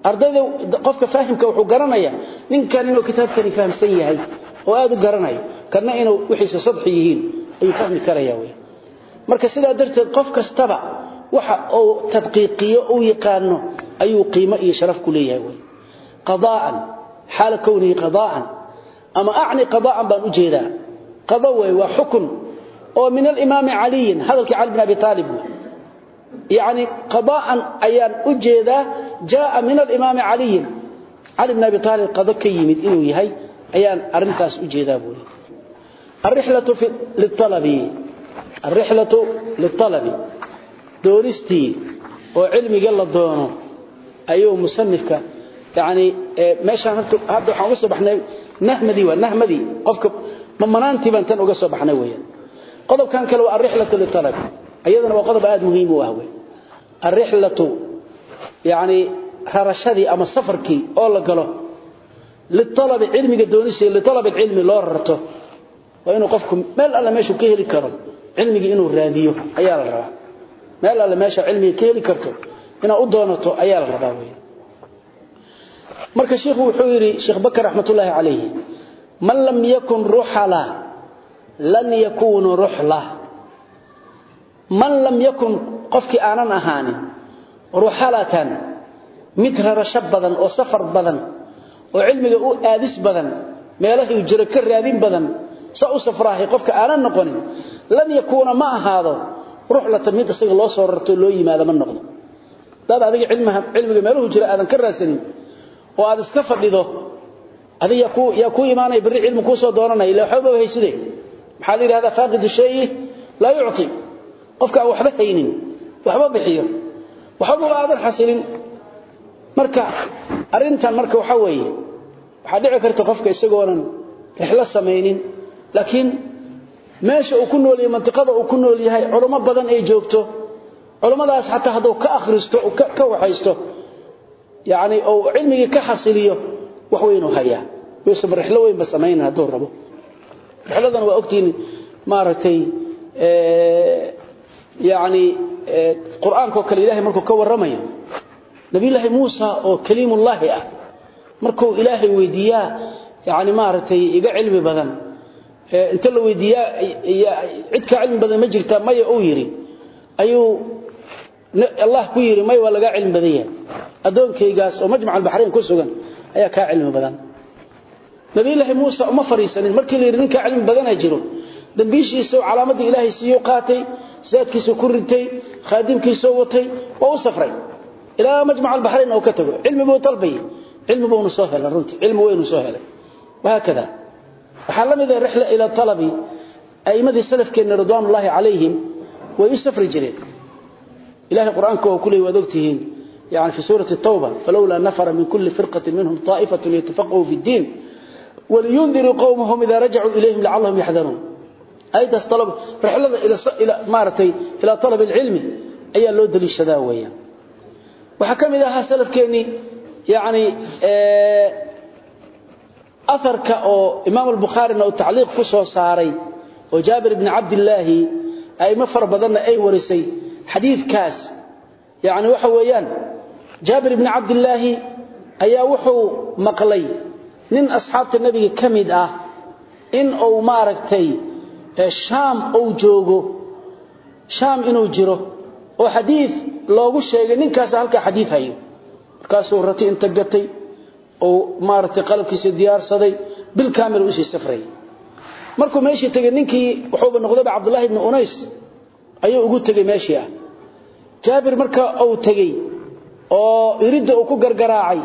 Ardayda qofka faahimka wuxuu garanayaa ninkan inuu kitaabkani fahamsan yahay oo aad u garanayo kana inuu wixiisa sadxi yihiin ayuu fahmi karayaa marka sidaa darteed qof kastaba waxa uu tadqiiqiyo uu yaqaano ayuu qiimo iyo sharaf ku leeyahay way qadaa'an xaal kawnihi qadaa'an أما أعني قضاء بان أجيدا قضوي وحكم ومن الإمام علي هذا الكعال بن أبي طالب يعني قضاء أيان أجيدا جاء من الإمام علي علي بن أبي طالب قضاء كيمد إنه يهي أيان أرنتاس أجيدا بولي الرحلة في للطلب الرحلة للطلب doonistii oo cilmiga la doono ayuu musanifka yani meeshaan hadda waxaan uga soo baxnay nahmadii waa nahmadii qofka mamanaantii baan tan uga soo baxnay weyaan qodobkan kale waa alrixlatu litalab iyadana waa qodob aada muhiim u ah wey alrixlatu yani rarashadii ama safarkii oo la galo lialabi cilmiga doonisi lialabi cilmi loo rarto waa inuu qofku meel alla meeshuu ka heli karo cilmigii inuu raadiyo ayaa la rabaa meel alla meesha ilmiga ka heli karto inaa u doonato ayaa la rabaa weeyaan marka sheekhu wuxuu yiri sheekh bakar raxmatullaahi calayhi man lam yakun ruhala lan yakun ruhla man lam yakun qofki aanan ahaanin ruhalatan midra rashab badan oo safar badan oo cilmiga u aadis badan meelaha uu jiro ka raadin badan sa u safraahay qofka aanan noqonin lan yakuna ma ahaado ruhlatan mid isaga loo soo rarto loo yimaado ma noqdo. Dad adiga cilmiga cilmiga meeluhu jira aadan ka raadsanin oo aad iska fadhido adiga ku ya ku iimaanay bari cilmi ku soo doonanay ila waxba hayside maxaa la yiraahdaa faaqidu shay la yu'ti qofka waxba haynin waxba bixiyo waxba aadan xasilin. Marka arintan marka waxa weeye waxa dhici karta qofka isagoonan rixla sameeynin laakiin meesha uu ku nool yahay mantiqada uu ku nool yahay culimo badan ay joogto. Culimadaas xataa hadduu ka akhristo ka waxaysto yacni ou cilmigii ka xasiliyo wax weynuu hayaa. Yuusuf rixlo weyn ba samaynan hadduu rabo. Rixladan waa ogtihiin maaragtay yacni qur'aanka oo kale ilaahay markuu ka warramayo. Nabiyullaahi muusa oo kaliimullaahi ah markuu ilaahay weydiiyaa yacni maaragtay iga cilmi badan inta la weydiiya cid ka cilmi badan ma jirta may oo yiri ayuu Allah ku yiri may waa laga cilmi badan yahay. Adoonkaygaas oo majmac al-bahrayn ku sugan ayaa ka cilmi badan. Nabi ilaahi muusa uma fariisanin. Markii la ninka cilmi badan ay jiro dambiishiisa calaamadii ilaahay siiyo qaatay saadkiisa ku rintay khaadimkiisa watay oo u safray. Ila majmac al-bahrayn oo ka tago. Cilmi buu talbay cilmi buu soo helay runtii. Cilmi weyn soo helay waxaa la mid ah rixla ila talabi a'immadii salafkeenna ridwaanullaahi calayhim way safri jireen. Ilaahay qur'aanka oo kuley waad ogtihiin yani fii suurati tawba falowlaa nafara min kulli firqatin minhum taa'ifatu liyatafaqahuu fi ddiin waliyundiruu qowmahum idaa rajacuu ilayhim lacallahum yaxdaruun ayadaas rixlada maaratay ilaa talabi alcilmi ayaa loo daliishadaa weeyaan. Waxaa ka mid ahaa aarka oo imaam albukhaarina uu tacliiq ku soo saaray oo jaabir bni cabdilaahi aimo fara badanna ay warisay xadiikaas yani waxa weeyaan jaabir bni cabdilaahi ayaa wuxuu maqlay nin asxaabta nebiga ka mid ah in uu maaragtay eh, shaam uu joogo shaam inuu jiro oo xadii loogu sheegay ninkaas halkaa xadii hayo. Markaasuu rati oo maartay qalabkiisa diyaarsaday bil kaamil u sii safray. Markuu meeshii tagay ninkii wuxuu noqday Abdullah ibn Unays ayuu ugu tagay meeshii ah. Jaabir marka uu tagay oo irida uu ku gargaraacay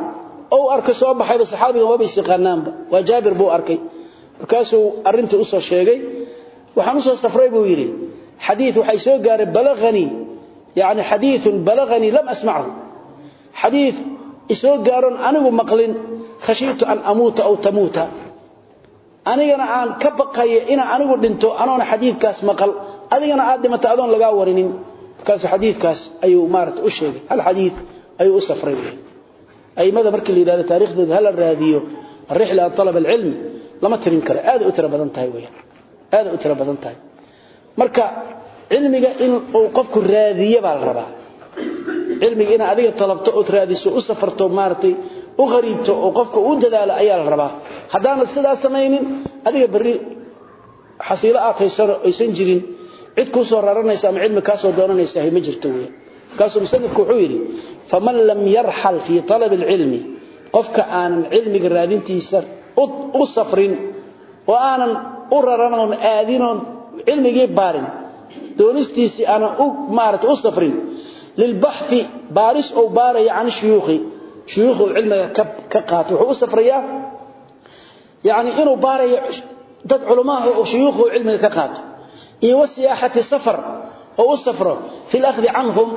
oo arkay soo baxay saxaabiga waba isiqaanaanba waa jaabir buu arkay. Markaasuu arinta u soo sheegay. Waxaan soo safray buu yiri xadiis waxay gaaray balagani yaani xadiis balagani lam asma'hu xadiis isoo gaaroon anigu maqlin khashiitu an amuuta aw tamuuta. Anigana aan ka baqaya inaa anigu dhinto anoona xadiidkaas maqal. Adigana aad dhimata adoon lagaa warinin. Markaasu xadiidkaas ayuu maarata u sheegay. Hal xadiid ayuu u safray. Aimada markii la yidhahdo taarikhdeeda hala raadiyo arixla an alab alcilmi lama tirin karo. Aaday u tiro badan tahay weyaan aaday u tiro badan tahay. Marka cilmiga in uu qofku raadiye baa la rabaa cilmiga in adiga talabto oo raadiso u safarto maartay u qariibto oo qofka u dadaalo ayaa la rabaa. Hadaan sidaas sameeynin adiga bari xasiilo aad haysan aysan jirin. Cid ku soo raranaysa ama cilmi ka soo doonanaysa ma jirto weey kaasoo musanadku wuxuu yiri faman lam yarhal fi talab alilm qofka aanan cilmiga raadintiisa u safrin oo aanan u raranon aadinoon cilmigii baarin doonistiisi aanan u maarata u safrin lilbaxi baaris ou baaraya can shuyuukhi shuyuukhi uu cilmiga ka qaatay wuxuu u safrayaa yani inuu baarayo dad culamaha oo shuyuukhi uu cilmiga ka qaato iyo wasiyaaxati safar oo u safro fi lakhdi canhum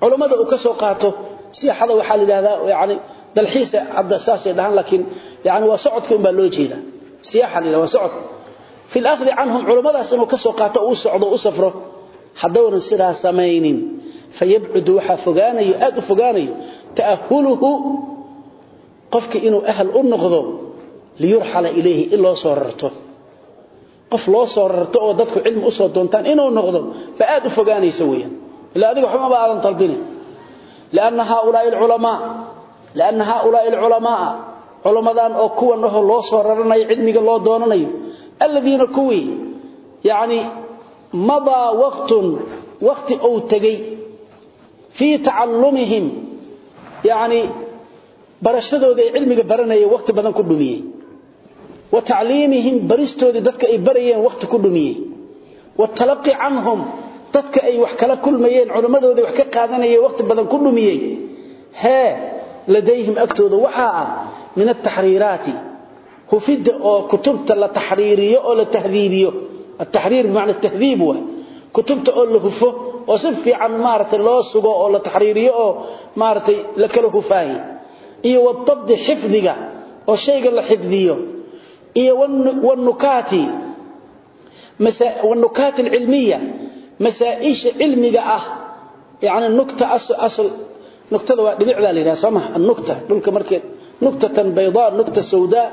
culammada uu ka soo qaato siyaxada waxaa la yidhahdaa yani dalxiisa hadda saasay dhahaan laakiin yani waa socodka un baa loo jeeda siyaxa la yidhah waa socod fi lakhdi canhum culammadaas inuu ka soo qaato u socdo u safro haddownan sidaa samaynin fayab'ud waxa fogaanayo aad u fogaanayo taahuluhu qofka inuu ahl u noqdo liyurhala ilayhi illa soo rarto qof loo soo rarto oo dadku cilmi u soo doontaan inuu noqdo fa aad u fogaanayso weeyaan ila adiga ma aadan talbin laana haulaa ulama laana haulaa ulama culamadan oo kuwa naho loo soo raranayo cilmiga loo doonanayo alladina kuwi yaani mada waqtun waqti oo tagay fii tacalumihim yani barashadooda ay cilmiga baranayeen wakhti badan ku dhumiyey. Wa tacliimihim baristoodii dadka ay barayeen wakhti ku dhumiyey. Waaltalaqi canhum dadka ay wax kala kulmayeen culimmadooday wax ka qaadanayeen wakhti badan ku dhumiyey. Hee ladayhim agtooda waxaa ah min ataxriiraati hufidda oo kutubta la taxriiriyo oo la tahdiibiyo oo si fiican maaragtay loo sugo oo la taxriiriyo oo maaragtay la kala hufaahi iyo wadabdi xifdiga oo shayga la xifdiyo. Iyo wanukaati wanukaat alcilmiya masaaisha cilmiga ah. Yani nukta asal nuktada waa dhibicdaa la yidhahda soo maha annukta dhulka markeed nuktatan baydaa nukta sawdaa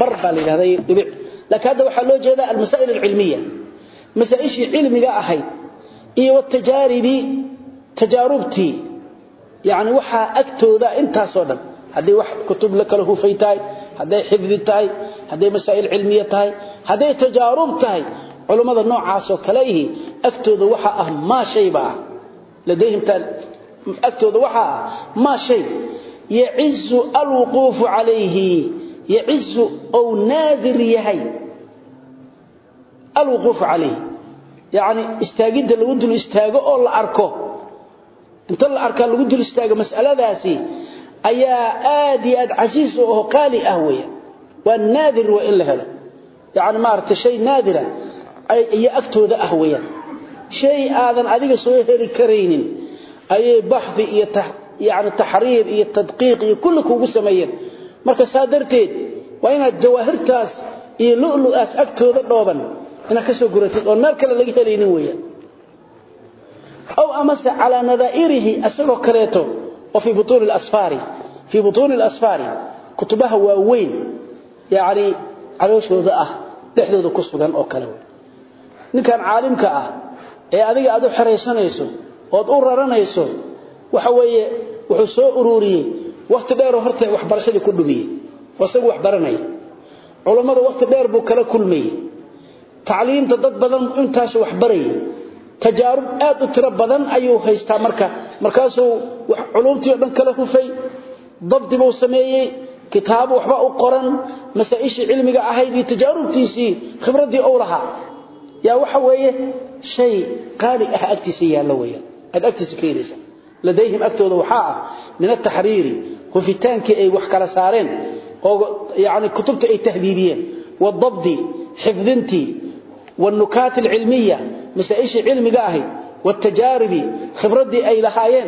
bar baa la yidhahda dhibic laakiin hadda waxaa loo jeedaa almasaa'il alcilmiya. Masaaishii cilmiga ahayd iyo watajaaribi tajaarubtii yani waxaa agtooda intaasoo dhan. Hadday wax kutub la kala hufay tahay hadday xifdi tahay hadday masaa'il cilmiya tahay hadday tajaarub tahay culummada noocaasoo kale ihi agtooda waxa ah maa shayba ah ladayhimtaan agtooda waxaa ah maa shay. Yacizu alwuquufu calayhi yacizu ou naadir yahay. Alwuquufu calayhi yani istaagida lagu dul istaago oo la arko. Inta la arka lagu dul istaago mas'aladaasi ayaa aad iyo aad casiis oo qaali ah weeyaan waa naadir waa in la helo. Yaani maarta shay naadira iyo agtooda ah weeyaan shay aadan adiga soo heli karaynin ayay baxthi iyo yani marka saa darteed waa inaad jawaahirtaas iyo lu'lu'aas agtooda dhooban inaad ka soo guratid oon meel kale laga helaynin weeyaan aw amase calaa nadaa'irihi asagoo kaleeto oo fii butuuni alasfaari fii butuuni alasfaari kutubaha waaweyn yacni calooshooda ah dhexdooda ku sugan oo kale ninkan caalimka ah ee adiga aad u xeraysanayso ood u raranayso waxa weeye wuxuu soo ururiyey wakhti dheeroo horta waxbarashadii ku dhumiyey oo wax baranaya culammada wakhti dheer buu kala kulmayey tacliimta dad badan intaasu wax barayay tajaarub aad u tiro badan ayuu haystaa marka. Markaasuu culumtii o dhan kala hufay. Dabdi buu sameeyey kitaabo waxba u qoran masaa-ishii cilmiga ahayd iyo tajaarubtiisii khibraddii ou lahaa. Yaa waxa weeye shay qaali ah agtiisa yaallo weeyaan. Aad agtiisa ka helaysa ladayhim agtooda waxaa ah min ataxriiri hufitaankii ay wax kala saareen oo yani kutubta ay tahdiidiyeen. Wadabdi xifdintii wاnukaat اlcilmiya masaaishii cilmiga ahayd wاtajaaribi khibradii ay lahaayeen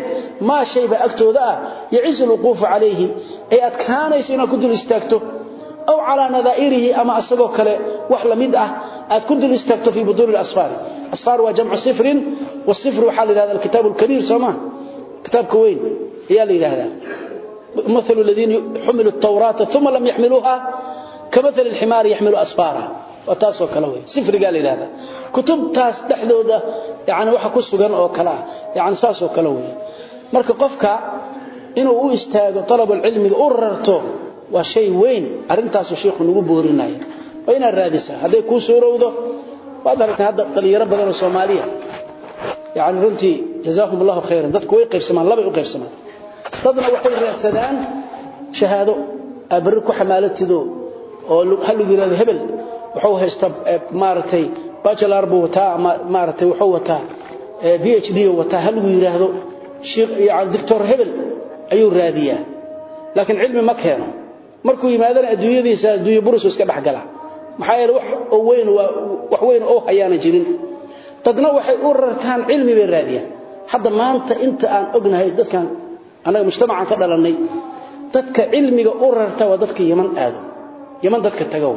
maa shayba agtooda ah yacizu lwuquufu calayhi ay adkaanaysa inaad ku dul istaagto aw calaa nadaa'irihi ama asagoo kale wax la mid ah aad ku dul istaagto fii buduuni asfaari asfaar waa jamcu sifrin wasifr waxaa la yidhahda alkitaab alkabiir soo maa kitaabka weyn ayaa la yidhaahdaa مثل الذين حملوا التوراة ثم لم يحملوها كمثل الحمار يحمل أسفارا waa taasoo kale wey sifrigaa la yidhaahdaa. Kutubtaas dhexdooda yani waxa ku sugan oo kale ah. Yani saasoo kale wey marka qofka inuu u istaago alabulcilmiga u rarto waa shay weyn. Arrintaasu sheikhu nagu boorinaya waa inaad raadisaa. Hadday kuu suurowdo waad aragteen hadda dhallinyaro badan oo soomaaliya. Yani runtii jazaakum allahu khayran. Dadku way qaybsamaan labay u qaybsamaan. Dadna waxay raadsadaan shahaado. Aa berri ku xamaalatido oo ha lagu yidhahdo hebel wuxuu haystaa maartay bachelor buu wataa ama maartay wuxuu wataa PhD wataa hal yiraahdo sheekh yaani doctor hebel ayuu raadiyaa. Laakiin cilmi ma keeno. Markuu yimaadana adduunyadiisa adduunyo burus iska dhaxgala maxaa yeelay wax oo weyn waa wax weyn oo hayaana jirin. Dadna waxay u rartaan cilmi bay raadiyaan. Hadda maanta inta aan ognahay dadkan anaga mujtamacan ka dhalanay dadka cilmiga u rarta waa dadka yaman aado. Yaman dadka tagow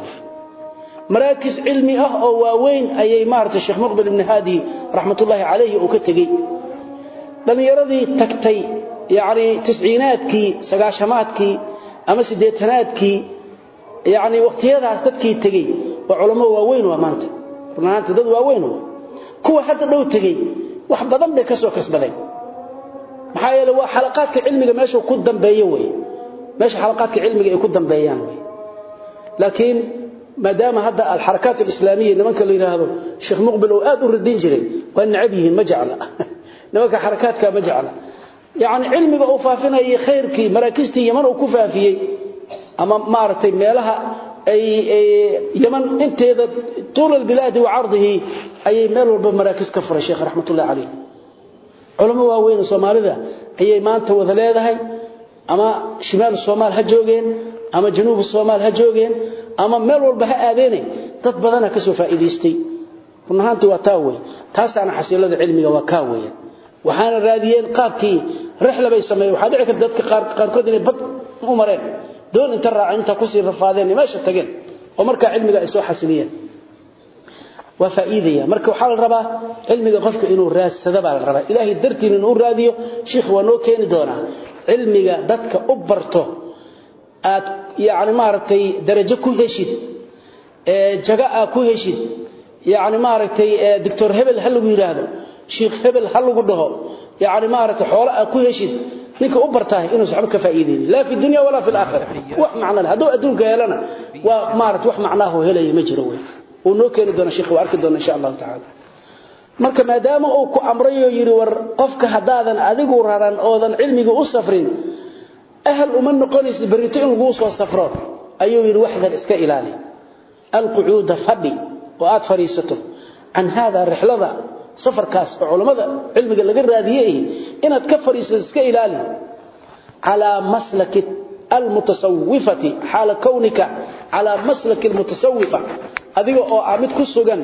maraakis cilmi ah oo waaweyn ayay maartay sheekh muqbil ibn hadi rahmatullahi alayhi oo ka tagay dhalinyaradii tagtay yaani tisciinaadkii sagaashamaadkii ama sideetanaadkii yaani waqtiyadaas dadkii tagay waa culimo waaweyn waa maanta. Runaanta dad waaweyn kuwa hadda dhow tagay wax badan bay ka soo kasbadeen. Maxaa yeelay waa xalaqaadka cilmiga meesha ku dambeeyo way. Meesha xalaqaadka cilmiga ay ku dambeeyaan way. Laakiin maadaama hadda alxarakaat alislaamiya nimanka la yiraahdo sheekh muqbil oo aad u radin jiray waa nacab yihiin ma jecla. [laughs] Nimanka xarakaadka ma jecla. Yani cilmiga uu faafinayay khayrkii maraakiistii yaman uu ku faafiyey ama maaragtay meelaha ay yaman inteeda tuula albilaadi wa cardihi ayay meel walba maraakiis ka furay sheekh raxmatullahi calayh culamo waaweyn soomaalida ayay maanta wada leedahay ama shimaal soomaal ha joogeen ama januub soomaal ha joogeen ama meel walba ha aadeen dad badan ka soo faa'iideystay runaantii waa taa ana xasiilada cilmiga waa ka way waxaana raadiyeen qaabkii rixla bay sameeyay waxa dhici karta dadka qaar qaarkood inay bad u mareen. Doon inta raacinta ku sii rafaadeen meesha tageen. Oo marka cilmiga ay soo xasiliyeen. Waa faa'iidaya marka waxa la rabaa cilmiga qofka inuu raadsado baa la rabaa. Ilaahay dartiin inuu raadiyo sheekh waa noo keeni cilmiga dadka u barto aad yaani maartay darajo ku heshid jaga ku heshid yaani maartay doctor hebel hal lagu yiraahdo sheekh hebel hal lagu dhaho yaani maartay xoolo ku heshid ninka u bartaa inuu saxba ka faa'iideeyo. La fi dunya wala fi aakhirah. Wax macna hadu adduunka helana waa maartay wax macnaahu helay ma jiro way oo noo keeni doona sheekhu arki doona insha Allah ta'ala marka maadaama uu ku amrayo yiri war qofka hadaadan adigu raran oodan cilmiga u safrin ahal uma noqonaysid barito in laguu soo safro ayuu yidhi waxdan iska ilaali alqucuuda fadhi oo aad fadhiisato can haadaa rixlada safarkaas oo culammada cilmiga laga raadiyey inaad ka fadhiisato iska ilaali calaa maslaki almutasawifati xaala kownika calaa maslaki almutasawifa adiga oo ah mid ku sugan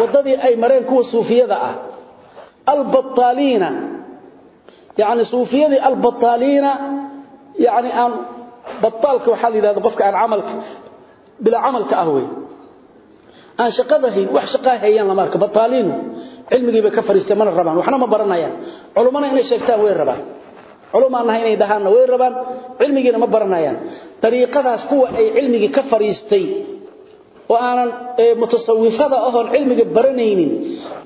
waddadii ay mareen kuwa suufiyada ah albattaaliina yani suufiyadii albattaliina yani aan bataalka waxaa la yidhahda qofka aan camalka bilaa camalka ah wey aan shaqada hayn wax shaqaa hayaan lama arka bataaliinu cilmigii bay ka fariistay mana rabaan. Waxna ma baranayaan. Culumana inay sheegtaan way rabaan. Culumaan nahay inay dhahaanna way rabaan. Cilmigiina ma baranayaan. Dariiqadaas oo aanan mutasawifada ahoon cilmiga baranaynin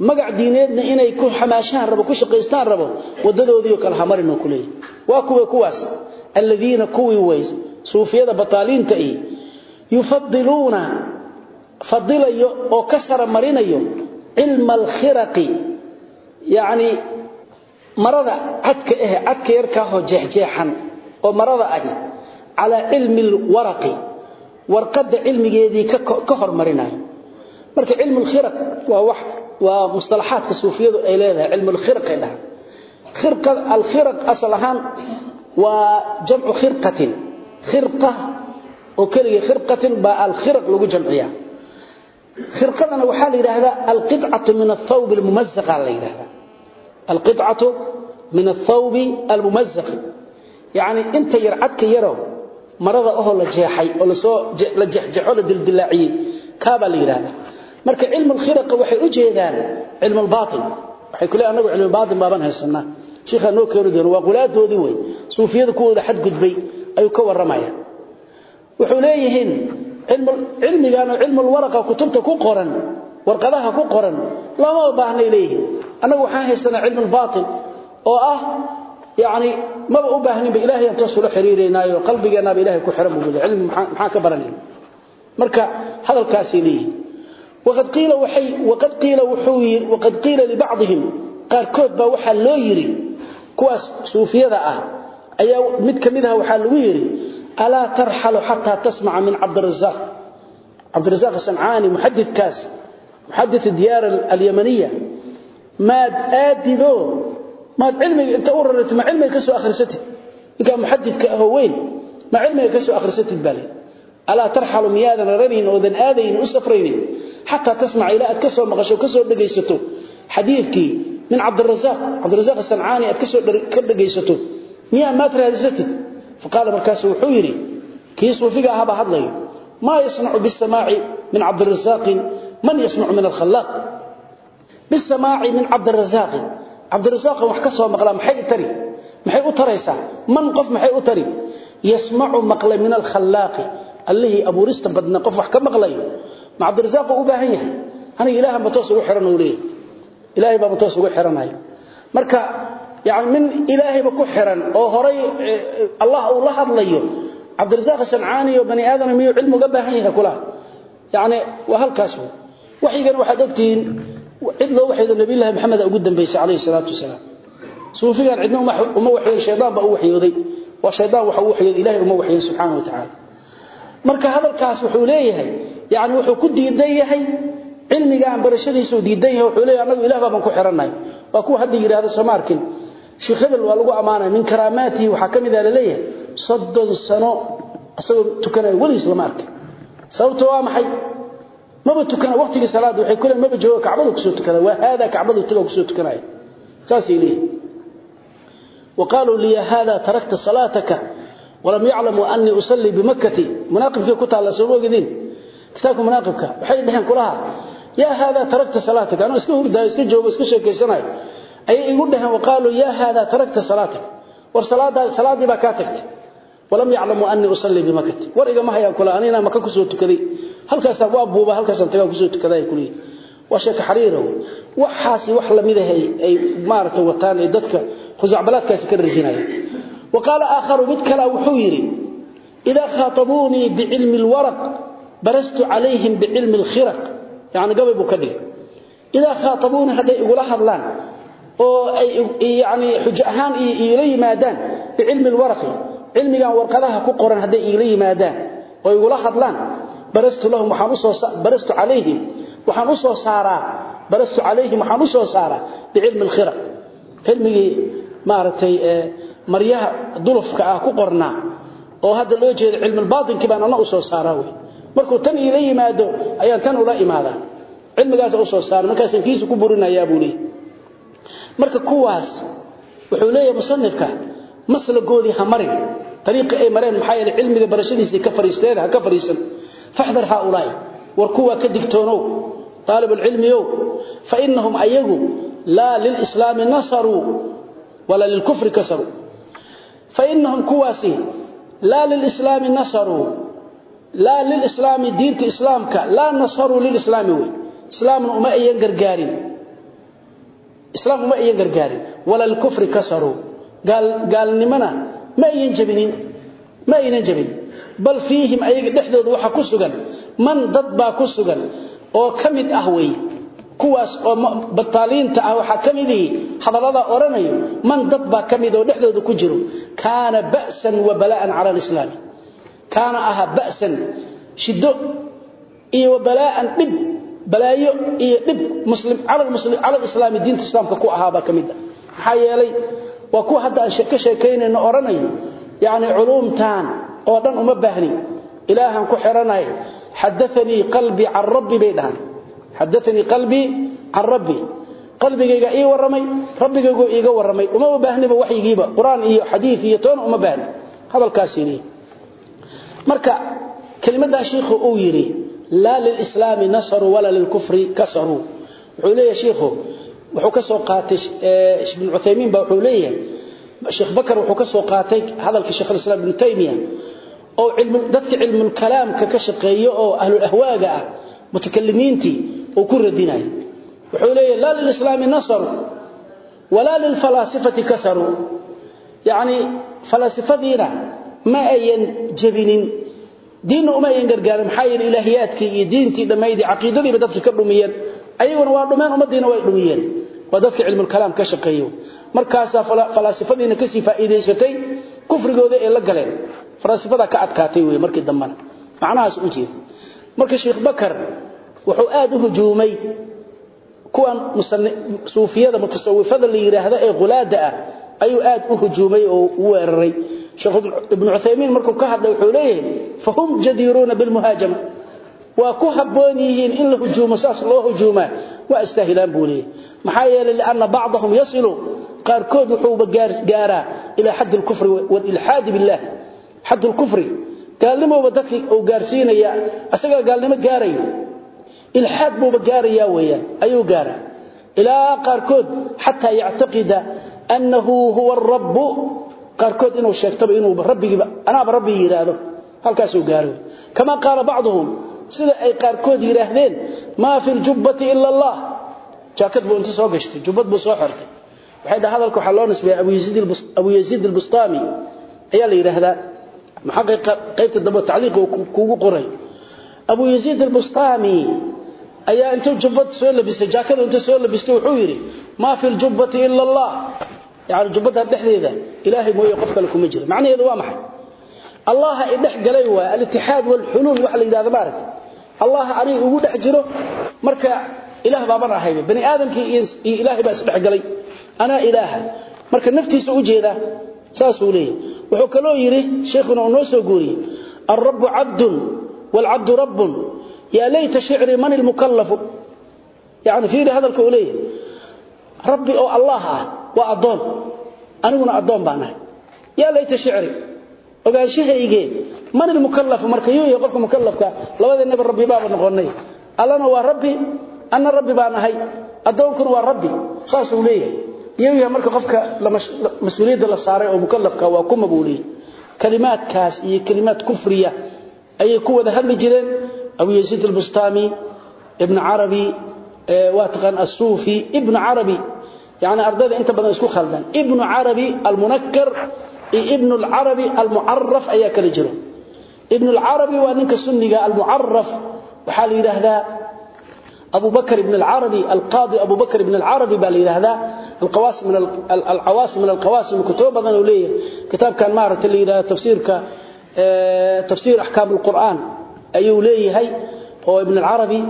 magac diineedna inay ku xamaashaan rabo ku shaqaystaan rabo wadadoodii kala hamarino kuleey waa kuwa kuwaas. Alladina kuwi way suufiyada bataaliinta ee yufadiluna fadilayo oo ka marinayo cilma alkhiraqi yani marada cadka ah cadka yarka oo jeexjeexan oo marada ah ala cilmi alwaraqi warqada cilmigeedii ka hormarinayo. Marka cilmu alkhiraq waa wax waa mustalahaadka suufiyadu ay leedahay cilmu alkhiraq ay dhahan khirqa alkhiraq aslahan waa jamcu khirqatin. Khirqa oo kaliya khirqatin ba alkhiraq lagu jamciyaa. Khirqadana waxaa la yiraahdaa alqit'atu min athawb almumazzaqa la yiraahdaa alqit'atu min athawb almumazzaq yani inta yar cadka yaro marada oo la jeexay oo la soo la jeexjeexo la dildilaaciyay kaaba la yiraahdaa marka cilmu alkhiraq waxay u jeedaan cilmu albaatin waxay kule anagu cilmu albaatin baaban haysanaa sheekha noo keeno doono waa qulaadoodii way suufiyada kuwooda xad gudbay ayuu ka waramaya wuxuu leeyihiin cilmigan cilmu alwaraqa kutubta ku qoran warqadaha ku qoran lama baahnay leeyihiin. Anagu waxaan haysanaa cilmu albaatin oo ah yani maba u baahninba ilaahay aan toos ula xiriireynaayo qalbigeennaaba ilahay ku xiran buu cilmi maxaan ka baranayna marka hadalkaasay leeyihiin. Waqad qiila waxay waqad qiila wuxuu yiri waqad qiila li ba'dihim qaarkood baa waxa loo yiri kuwaas suufiyada ah ayaa mid ka mid ah waxa lagu yiri ala tarhalu hatta tasma'a min abd arrazzaq abd arrazzaq sanani muhaddith kaas muhaddith diyar al-yamaniyya maad aadido maad cilmiga inta u raratid ma cilmiga ka soo akhrisatid? Ninkaa muxadidka ahoo weyn ma cilmiga ka soo akhrisatid baa leh alaa tarxalu miyaadan raranayn oodan aadayn u safraynin? Xataa tasmaca ilaa aad ka soo maqasho ka soo dhegaysato. Xadiidkii min cabdirasaaq cabdirasaaq sancaani aad ka soo ka dhegaysato. Miyaa maad raadisatid? Faqaala markaasu wuxuu yidhi kii suufiga ahaabaa hadlayo maa yasnacu bisamaaci min cabdirasaaqin man yasnacu min cabdirasaaqan wax ka soo maqlaa maxay i tari? Maxay u taraysaa? Man qof maxay u tari? Yasmacu maqla min alkhallaaqi allihii abuurista badna qof wax ka maqlayo ma cabdirasaaqu u baahan yahay? Aniga ilaahanba toos ugu xiran uu leeyahy ilaahay baaba toos ugu xiranayo marka yani min ilaahayba ku xiran oo horay eh, allah uu la hadlayo cabdirasaaq shancaani iyo cid loo waxido nabi ilaahay maxamed ugu dambeysay kaleey salaatu wasalaam. Suufigan cidna uma waxiyo sheedaan ba u waxyooday. Waa sheedaan waxa uu waxyooday ilaahay uma waxiyo subhanahu wa ta'ala marka hadalkaas wuxuu leeyahay yaani wuxuu ku diidan yahay cilmiga aan barashadiisu diidan yahay wuxuu leeyahay anagu ilaah baan ku xiranay waa ku hadda yiraahdo Soomaarkin Sheikh Hebel waa lagu amaanay min karaamaati waxa ka mid ah leeyahay soddon sano asagoo tukanay wali islaam arkin waa maxay maba tukana waqtiga salaad waxay kula maba jooga kacbada ku soo tukada waa hada kacbada taga ku soo tukanay saasi leeyahay وقالوا لي هذا تركت صلاتك ولم يعلموا أني أصلي بمكة مناقبك كنت على سبوة قدين كتابك مناقبك وحي دحين كلها يا هذا تركت صلاتك أنا اسكو هردا اسكو جوب اسكو شيكيسناي أي يقول دحين وقالوا يا هذا تركت صلاتك والصلاة صلاتي بكاتكت ولم يعلموا أني أصلي بمكة ورقة ما هي كلها أنا مكة halkaasa waa buuba halkaasaan tagaa ku soo tukadaya kuleeyi waa sheeka xariirow. Waxaasi wax la mid ah ay maaragtay wataan ee dadka khusacbalaadkaasi ka rajinaya wa qaala aakharu mid kale wuxuu yidhi idaa khaatabuunii bicilmi alwaraq barastu calayhim bicilmi alkhiraq. Yacni gabay buu ka dhigay. Idaa khaatabuunii hadday igula hadlaan oo ay yacni xujo ahaan iila yimaadaan bicilmi alwaraqi cilmigan warqadaha ku qoran hadday iila yimaadaan oo igula hadlaan barastu lahum waxaan u soo barastu alayhim waxaan u saaraa barastu alayhim waxaan u saaraa biilmi al-khiraq ilmigi maryaha dulufka ah ku qorna oo hadda loo jeedo ilmi baan ana u saaraa way markuu tan ila yimaado ayaan tan ula imaadaa. Cilmigaas u soo saaray markaas ku burinayaa buu leeyahay. Marka kuwaas wuxuu leeyahay musannifka maslagoodi hamarin tariiqi ay mareen maxay ilmiga barashadiisa ka fariisteena ka fariisan faxdar haaulaai war kuwa ka digtoonow aalibulcilmiyow fainahum ayagu laa lilislaami nasaruu walaa lilkufri kasaruu fainahum kuwaasi laa lilislaami nasaruu laa lilislaami diinta islaamka laa nasaruu lilislaami wey. Islaamna uma ayan gargaarin. Islaam uma ayan gargaarin. Walaa lilkufri kasaruu gaalnimona ma ayan jabinin ma aynan jabin bal fiihim ayaga dhexdooda waxa ku sugan man dad baa ku sugan oo ka mid ah way kuwaas oo bataaliinta ah waxa ka mid ah hadalada oranayo man dad baa ka mid oo dhexdooda ku jiro. Kaana ba'san wa bala'an ala alislam kaana aha ba'san shiddo iyo bala'an dib balaayo iyo dib muslim ala muslim ala alislam diinta islaamka ku ahaa baa ka mid ah oo dhan uma baahni. Ilaahan ku xiranay hadathani qalbi an rabbi baydan hadathani qalbi an rabbi. Qalbigayga ii waramay rabbigaygu iiga waramay uma baahniba waxyigiiba quraan iyo xadiis iyo toon uma baahni. Hadalkaasini. Marka kelimada sheekhu uu yiri la lil islam nasru wala lil kufri kasaru. Wuxuu leeyahay sheekhu wuxuu ka soo qaatay ibn Uthaymeen baa wuxuu Sheikh Bakar wuxuu ka soo qaatay hadalka Sheikh Islam Ibn Taymiyyah oo dadka cilmu kalaamka ka shaqeeyo oo ahlul ahwaaga ah mutakallimiinti oo ku radinay. Wuxuu leeyahay la lil islam nasr wala lil falasifati kasaru yani falasifadina ma ayan jabinin diin uma ayan gargaarin. Maxay ilaahiyaadkii iyo diintii dhameeyay aqeedadii dadka ka dhumiyeen. Ayaguna waa dhumeen ummadiina way dhumiyeen. Waa dadka cilmu kalaam ka shaqeeyo. Markaas falaasifadiina ka sii faa'iideysatay kufrigooda ee la galeen falaasifada ka adkaatay way markii dambana macnahaas u jeed marka sheekh bakar wuxuu aad u hujuumay kuwan suufiyada mutasawwifada la yiraahdo ee qulaada ah ayuu aad u hujuumay oo u weeraray. Sheekh ibn Uthaymeen markuu ka hadlay wuxuu leeyahay fahum jadiruna bil muhajama waa ku haboon yihiin in la hujuumo saas loo hujuuma waa istaahilaan buulii maxaa yeelay laana bacdahum yasilu. Qaarkood wuxuu gaara ila hadd al-kufr wal ilhad billah hadd al-kufr gaalnimo dadkii uu gaarsiinaya asaga gaalnimo gaarayo. Ilhad buu gaaraya weeyaan ayuu gaara ila qaarkood hatta yactaqida annahu huwa ar-rabb qaarkood inuu sheegtaba inuu rabbigiba anaaba rabbi yiraahdo halkaas uu gaaro kama qaala bacdhum sida ay qaarkood yiraahdeen ma fi jubbati illa allah. Jaakad buu inta soo gashtay jubbad buu soo xirtay waxay dhahay hadalku waxa loo nisbay Abu Yazid al-Bustami. Ayaa la yiraahdaa maxaa qaybta dambe tacliiq kuugu qoray? Abu yaziid albustaami ayaa intuu jubbad soo labistay jaakadu intuu soo labistay wuxuu yidhi maa fi ljubbati ila allah. Yani jubbadda dhexdeeda ilaahay mooye qof kale kuma jira macnaheedu waa maxay? Allaha idhex galay waay alitixaad waalxuluul waxa la yidhahda maaragta allaha aniga ugu dhex jiro marka ilaah baaban ahayba bani aadamkii iyo ilaahay baa isdhex galay. Anaa ilaaha. Marka naftiisa u jeeda saas uu leeyahay wuxuu kaloo yiri sheekhuna uu soo guuriyay ar-rabb 'abdun wal 'abdu rabbun ya layta shi'ri man al-mukallaf yani fiiri hadalka uu leeyahay. Rabbi oo allah ah waa adoon aniguna adoon baan ahay. Ya layta shi'ri ogaanshahayge man al-mukallaf marka yuu qofka mukallafka labadeenaba rabbi baa noqonay allana waa rabbi anna rabbi baan iyaguyaa marka qofka mas'uuliyadda la saaray oo mukalafka waa ku mabuuliye kalimaadkaas iyo kalimaad kufriya ayay ku wada hadli jireen. Abu yasiid albustaami ibn carabi waa taqaan asuufi ibnu carabi yani ardayda inta badan isku khaldaan. Ibnu carabi almunakar iyo ibnu lcarabi almucaraf ayaa kala jiro. Ibnu lcarabi waa ninka sunniga almucaraf waxaa la yidhaahdaa abubakr ibn alcarabi alqaadi abubakr ibn alcarabi baa la yidhaahdaa alcawaasim min alqawaasim kutubo badan oo leeyahay. Kitaabkan maaragta la yidhahda tafsiirka tafsiir axkaam alqur'aan ayuu leeyahay oo ibn alcarabi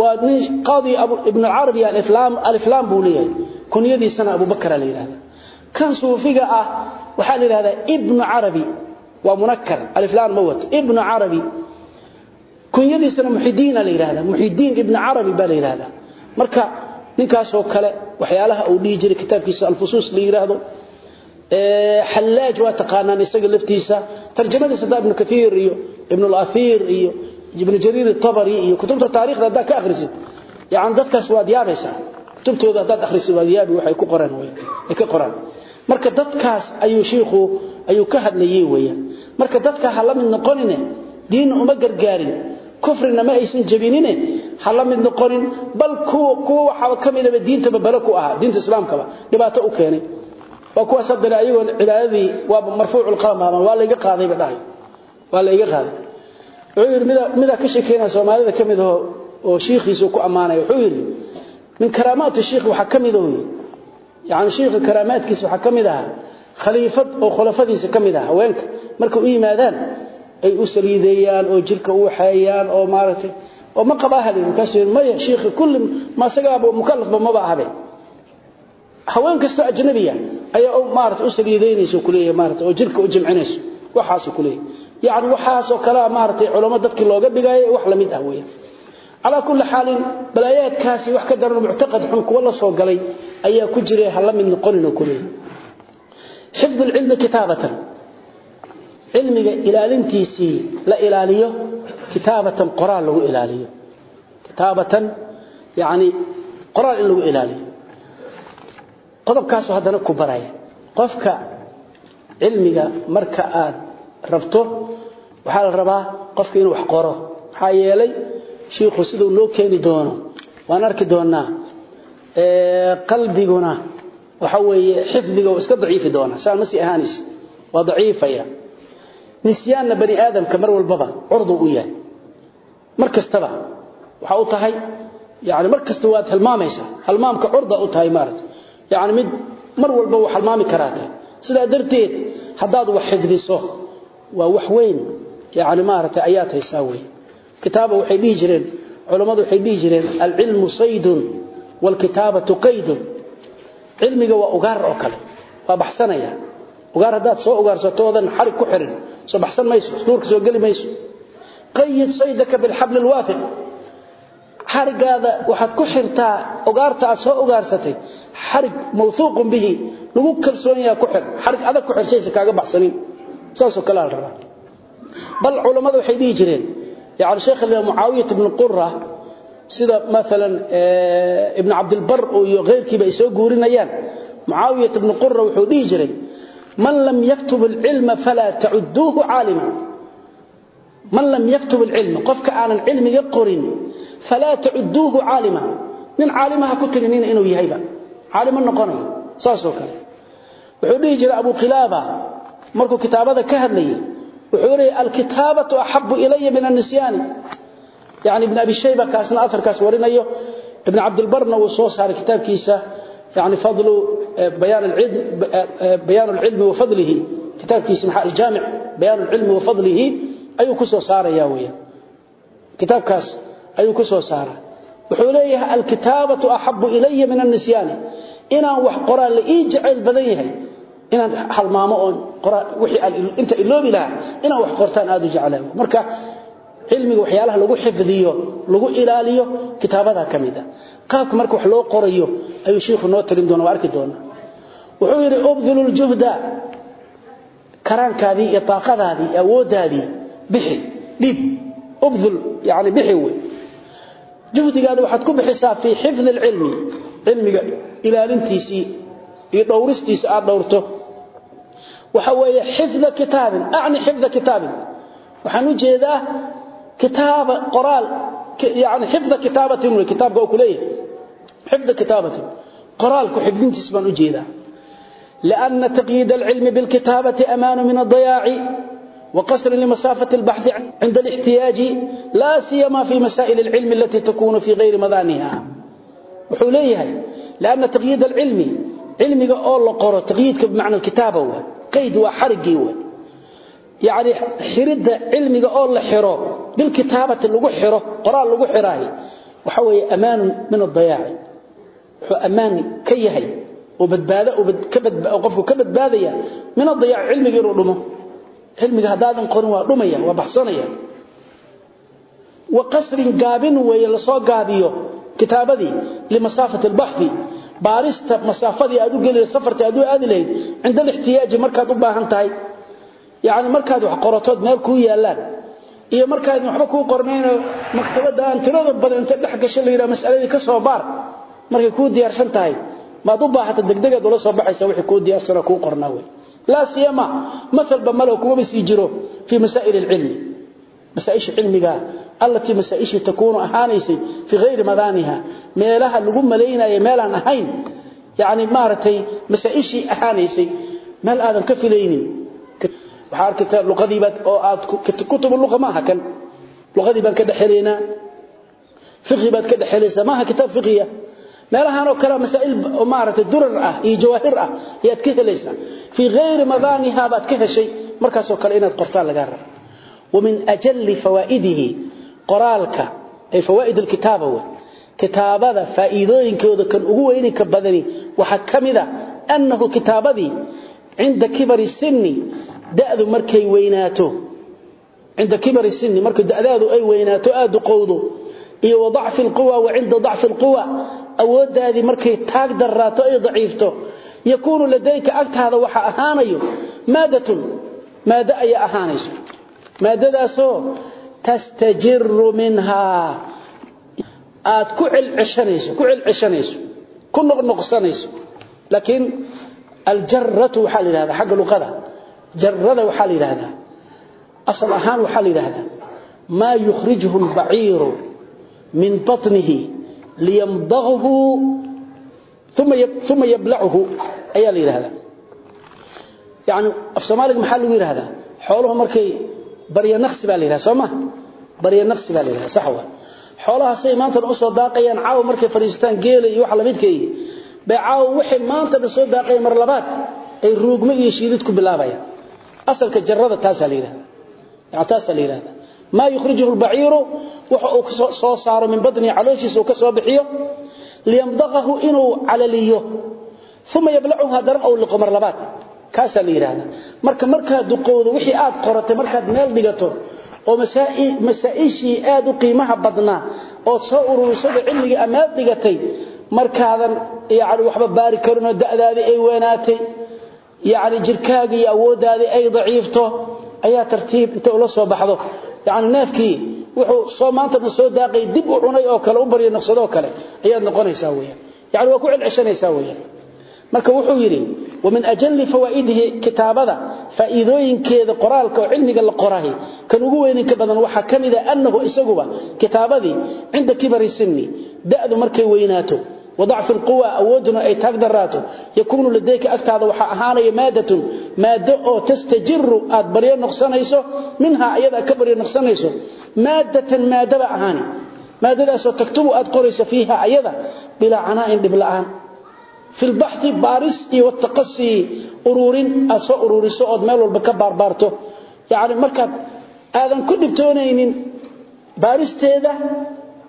waa nin qaadi ibn alcarabi aliflaam buu leeyahay. Kunyadiisana abubakra la yidhahda kan suufiga ah waxaa la yidhahdaa ibnu carabi waa munakar aliflaan ma wato. Ibnu carabi kunyadiisana muxidiina la yiraahdaa muxidiin ibn arabi baa la yiraahdaa marka ninkaas oo kale waxyaalaha uu dhigi jiray kitaabkiisa al-fusus la yiraahdo ee halaaj waa taqaanaan isaga laftiisa. Tarjumadiisa ibn kathir iyo ibn al-athir iyo ibn jarir at-tabari iyo kutubta taariikhda hadda ka akhrisid yaan dadkaas waad yaabaysaa. Kutubtooda hadda akhrisid waad yaabi waxay ku qoran way ay ka qoran marka dadkaas ayuu sheekhu ayuu ka hadlayay weeyaan. Marka dadka mid noqonine diin uma gargaarin kufrina ma aysan jabinine hala mid noqonin bal kuwa waxa kamidaba diinta bala ku aha diinta islaamka dhibaato u keenay. Waa kuwa sadana ayagoo cibaadadii waa marfuucul qalam ama waa la iga qaaday badhay waa la iga qaaday. Wuxuu yiri mida mida ka sheekeena Soomaalida ka mid ah oo sheekhiisu ku amaanay wuxuu yiri min karaamaat sheekh waxa ka mid ah yaani sheekh karaamaadkiisa waxa ka mid ah khaliifad oo khulafadiisa ka mid ah haweenka marka u yimaadaan ay u saliidayaan oo jirka u xeeyaan oo maaragtay oo ma qaba habeen kaas may sheekhi kulli ma sagaba mukallaf ba maba habe haween kasto ajnabiya ayaa oo maaragtay u saliidaynayso kuleeyahay maaragtay oo jirka u jimcinayso waxaas kuleeyahay yaani waxaas oo kala ah, maaragtay culimada dadkii looga dhigay wax la mid ah weeyaan. Ala kulli xaalin balaayaadkaasi wax ka daran mu'taqad xun kuwa la soo galay ayaa ku jiray hal mid noqonin kuleeyahay xifdh ilmi kitaabatan cilmiga ilaalintiisii la ilaaliyo kitaabatan qoraal lagu ilaaliyo. Kitaabatan yani qoraal in lagu ilaaliyo. Qodobkaasu haddana ku baraya qofka cilmiga marka aad rabto waxaa la rabaa qofka inuu wax qoro. Maxaa yeelay shiikhu siduu noo keeni doono waan arki doonaa qalbiguna waxa weeye xifdiga iska daciifi doona saa ma sii ahaanaysa waa daciifaya nisyaanna bani aadamka mar walbaba curdu u yahay. Mar kastaba waxa u tahay yani mar kasta waad halmaamaysaa halmaamka curda u tahay maarata yani mid mar walba wa halmaami karaa tahay sidaa darteed haddaad wax xifdiso waa wax weyn. Yani maarata ayaad haysaa wey kitaaba waxay dhihi jireen culammadu waxay dhihi jireen alcilmu saydun waalkitaabatu qaydun. Cilmiga waa ugaar oo kale waa baxsanaya. Ugaar haddaad soo ugaarsato oodan xarig ku xirin soo baxsan mayso nuurka soo geli mayso. Qayid saydaka bilxabli lwaafiq xarigaada waxaad ku xirtaa ogaarta aad soo ogaarsatay xarig mawhuuqun bihi lagu kalsoon yaha ku xir xarig adag ku xir saysa kaaga baxsanin. Saasoo kale la rabaa. Bal culammadu waxay dhihi jireen yani sheekh mucaawiyat ibnu qura sida maalan eh, ibnu cabdilbar iyo keyrkiiba ay soo guurinayaan. Mucaawiyat ibnu qura wuxuu dhihi jiray man lam yaktub alcilma falaa tacuduuhu caaliman man lam yaktub alcilma qofka aanan cilmiga qorin falaa tacuduuhu caaliman nin caalimaha ku tirinina inuu yahayba. Caalima noqonayo saasoo kale. Wuxuu dhihi jiray abu khilaaba markuu kitaabada ka hadlayay wuxuu leeyay alkitaabatu axabu ilaya min anisyaani yani ibn abi shayba kaasna aarkaas warinayo. Ibn cabdilbarna wuu يعني فضل بيان العلم بيان العلم وفضله كتاب كيسة محا الجامع بيان العلم وفضله أي كسو صار ياوية كتاب كاس أي كسو صار وحوليها الكتابة أحب إلي من النسيان إنا وحقرا لإيجعل بدنيه inaan halmaamo oo wixii inta iloobi laha inaan wax qortaan aad u jecelahay marka cilmiga waxyaalaha lagu xifdiyo lagu ilaaliyo kitaabada kamida qaabka marka wax loo qorayo ayuu sheekhu noo talin doona arki doona wuxuu yiri ubdhulul juhda karaankaadii iyo taaqadaadii awoodaadii bixi dib ubdhul yaani bixi way juhdigaada waxaad ku bixisaa fi xifd ilmi cilmiga ilaalintiisi iyo dhowristiisa aad dhowrto. Waxa weeye xifda kitaabin aani xifda kitaabin. Waxaan u jeedaa kitaab qoraal yaani xifda kitaabatin wa kitaabka oo kuleeyahay xifda kitaabatin qoraal ku xifdintiis baan u jeedaa لأن تقييد العلم بالكتابة أمان من الضياع وقصر لمسافة البحث عند الاحتياج لا سيما في مسائل العلم التي تكون في غير مضانها وحوليها لأن تقييد العلم علمiga oo la qoro taqyiidka macna kitaaba waa qayd waa xarigi waa yaani xirida cilmiga bilkitaabati lagu xiro qoraal lagu xiraayo. Waxa weeye amaanu min adayaaci wuxuu ammaan ka yahay oo badbaado oo qofku ka badbaadaya min adayaaci cilmiga inuu dhumo. Cilmiga haddaadan qorin waa dhumaya waa baxsanaya. Wa qasrin gaabin weeye la soo gaabiyo kitaabadii limasaafati albaxdi baarista masaafadii aad u geli safarta aad u aadi lahayd cinda alixtiyaaji markaad u baahan tahay. Yacni markaad wax qoratood meel kuu yaallaan iyo markaadn waba kuu qornayn maktabada aan tirada badanta dhex gasha la yidha masaladii ka soo baar markay kuu diyaarsan tahay maad u baahata degdegaad ula soo baxaysa wii kuu diyaarsanoo kuu qornaa wey. Laa siyama maalba malo kumaba sii jiro fii masaa'il ilcilmi masaaisha cilmigaa allatii masaaishii takuunu ahaanaysay fii hayri madaaniha meelaha lagu malaynayo meelaan ahayn yani maaratay masaaishii ahaanaysay meel aadan ka filaynin waxaa arkata luqadiibaad oo aad kutubu luqa maaha kan? Luqadii baan ka dhexelaynaa fiqhi baad ka dhexelaysaa maaha kitaab fiqhiya? Meelahan oo kale masaa'il oo maaragtay durar ah iyo jawaahir ah ayaad ka helaysaa fii hayri madaanihaa baad ka heshay markaasoo kale inaad qortaan lagaa raba wa min ajalli fawaa'idihi qoraalka ay fawaa'id alkitaaba wey kitaabada faa'iidooyinkooda kan ugu weyninka badani waxaa ka mid a annahu kitaabadii cinda kibari sinni da'du markay weynaato. Inda kibari sinni marka da'daadu ay weynaato aad qowdo iyo wadaf alquwa wa inda daf alquwa. Awoodaadi markay taag daraato ay daciifto. Yakunu ladayka agtaada waxa ahaanayo maadatun maada ay ahaanayso. Maadadaasoo tastajiru minha. Aad ku cilcishanayso ku cilcishanayso ku noqnoqsanayso. Laakiin aljarratu waxa la yiraahdaa xagga luqada jarada waxaa la yidhaahdaa. Asal ahaan waxaa la yidhaahdaa maa yukhrijhu اlbaciiru min baطnihi liyamdaghu uma yablachu ayaa la yidhahdaa yani af soomaaliga maxaa lagu yidhahdaa xooluhu markay barya naqsi baa la yidhahda soo ma? Barya naqsi u soo daaqayaan caawa markay fadhiistaan geela iyo waxa lamidkay bay caawa waxay maanta soo daaqayaan mar labaad ay ruugmo iyo shiidid ku bilaabayaan asalka jarrada taasa la yiraahdo yaa taasa la yiraahdo ma yukhrijuhu al-ba'iru waxa uu soo saaro min badni calooshiisa uu ka soo bixiyo liyamdaqahu inuu calaliyo. Thumma yablacuha daran aw liqmar labaad. Kaasa la yiraahdo marka marka duqowdo wixii aad qoratay markaad meel dhigato oo masaa'il masaa'ishi aad u qiimaha badna oo soo ururisay cilmiga amaad yani jirkaaga iyo awoodaadii ay daciifto ayaa tartiib inta ula soo baxdo. Yani neefkii wuxuu soo maanta ma soo daaqay dib u cunay oo kale u barya naqsadoo kale ayaad noqonaysaa weyaan yani waa marka wuxuu yidhi wa min ajalli fawaa'idihi kitaabada faa'iidooyinkeeda qoraalka oo cilmiga la qorahi kan ugu weyninka badan waxaa ka ah annahu isaguba kitaabadii cinda kibari sinni da'du markay weynaato. وضعف القوى أودنا أي تقدراته يكون لديك أكتاد وحا أهاني مادة مادة أو تستجر أدبريا نقصانيسو منها أيضا كبريا نقصانيسو مادة مادة أهاني مادة أسو تكتب أدقريس فيها أيضا بلا عناء ببلعان في البحث بارس والتقصي أرور أسو أرور سعود ميل والبكبار بارته يعني مركب آذن كل بتونين بارس تيدا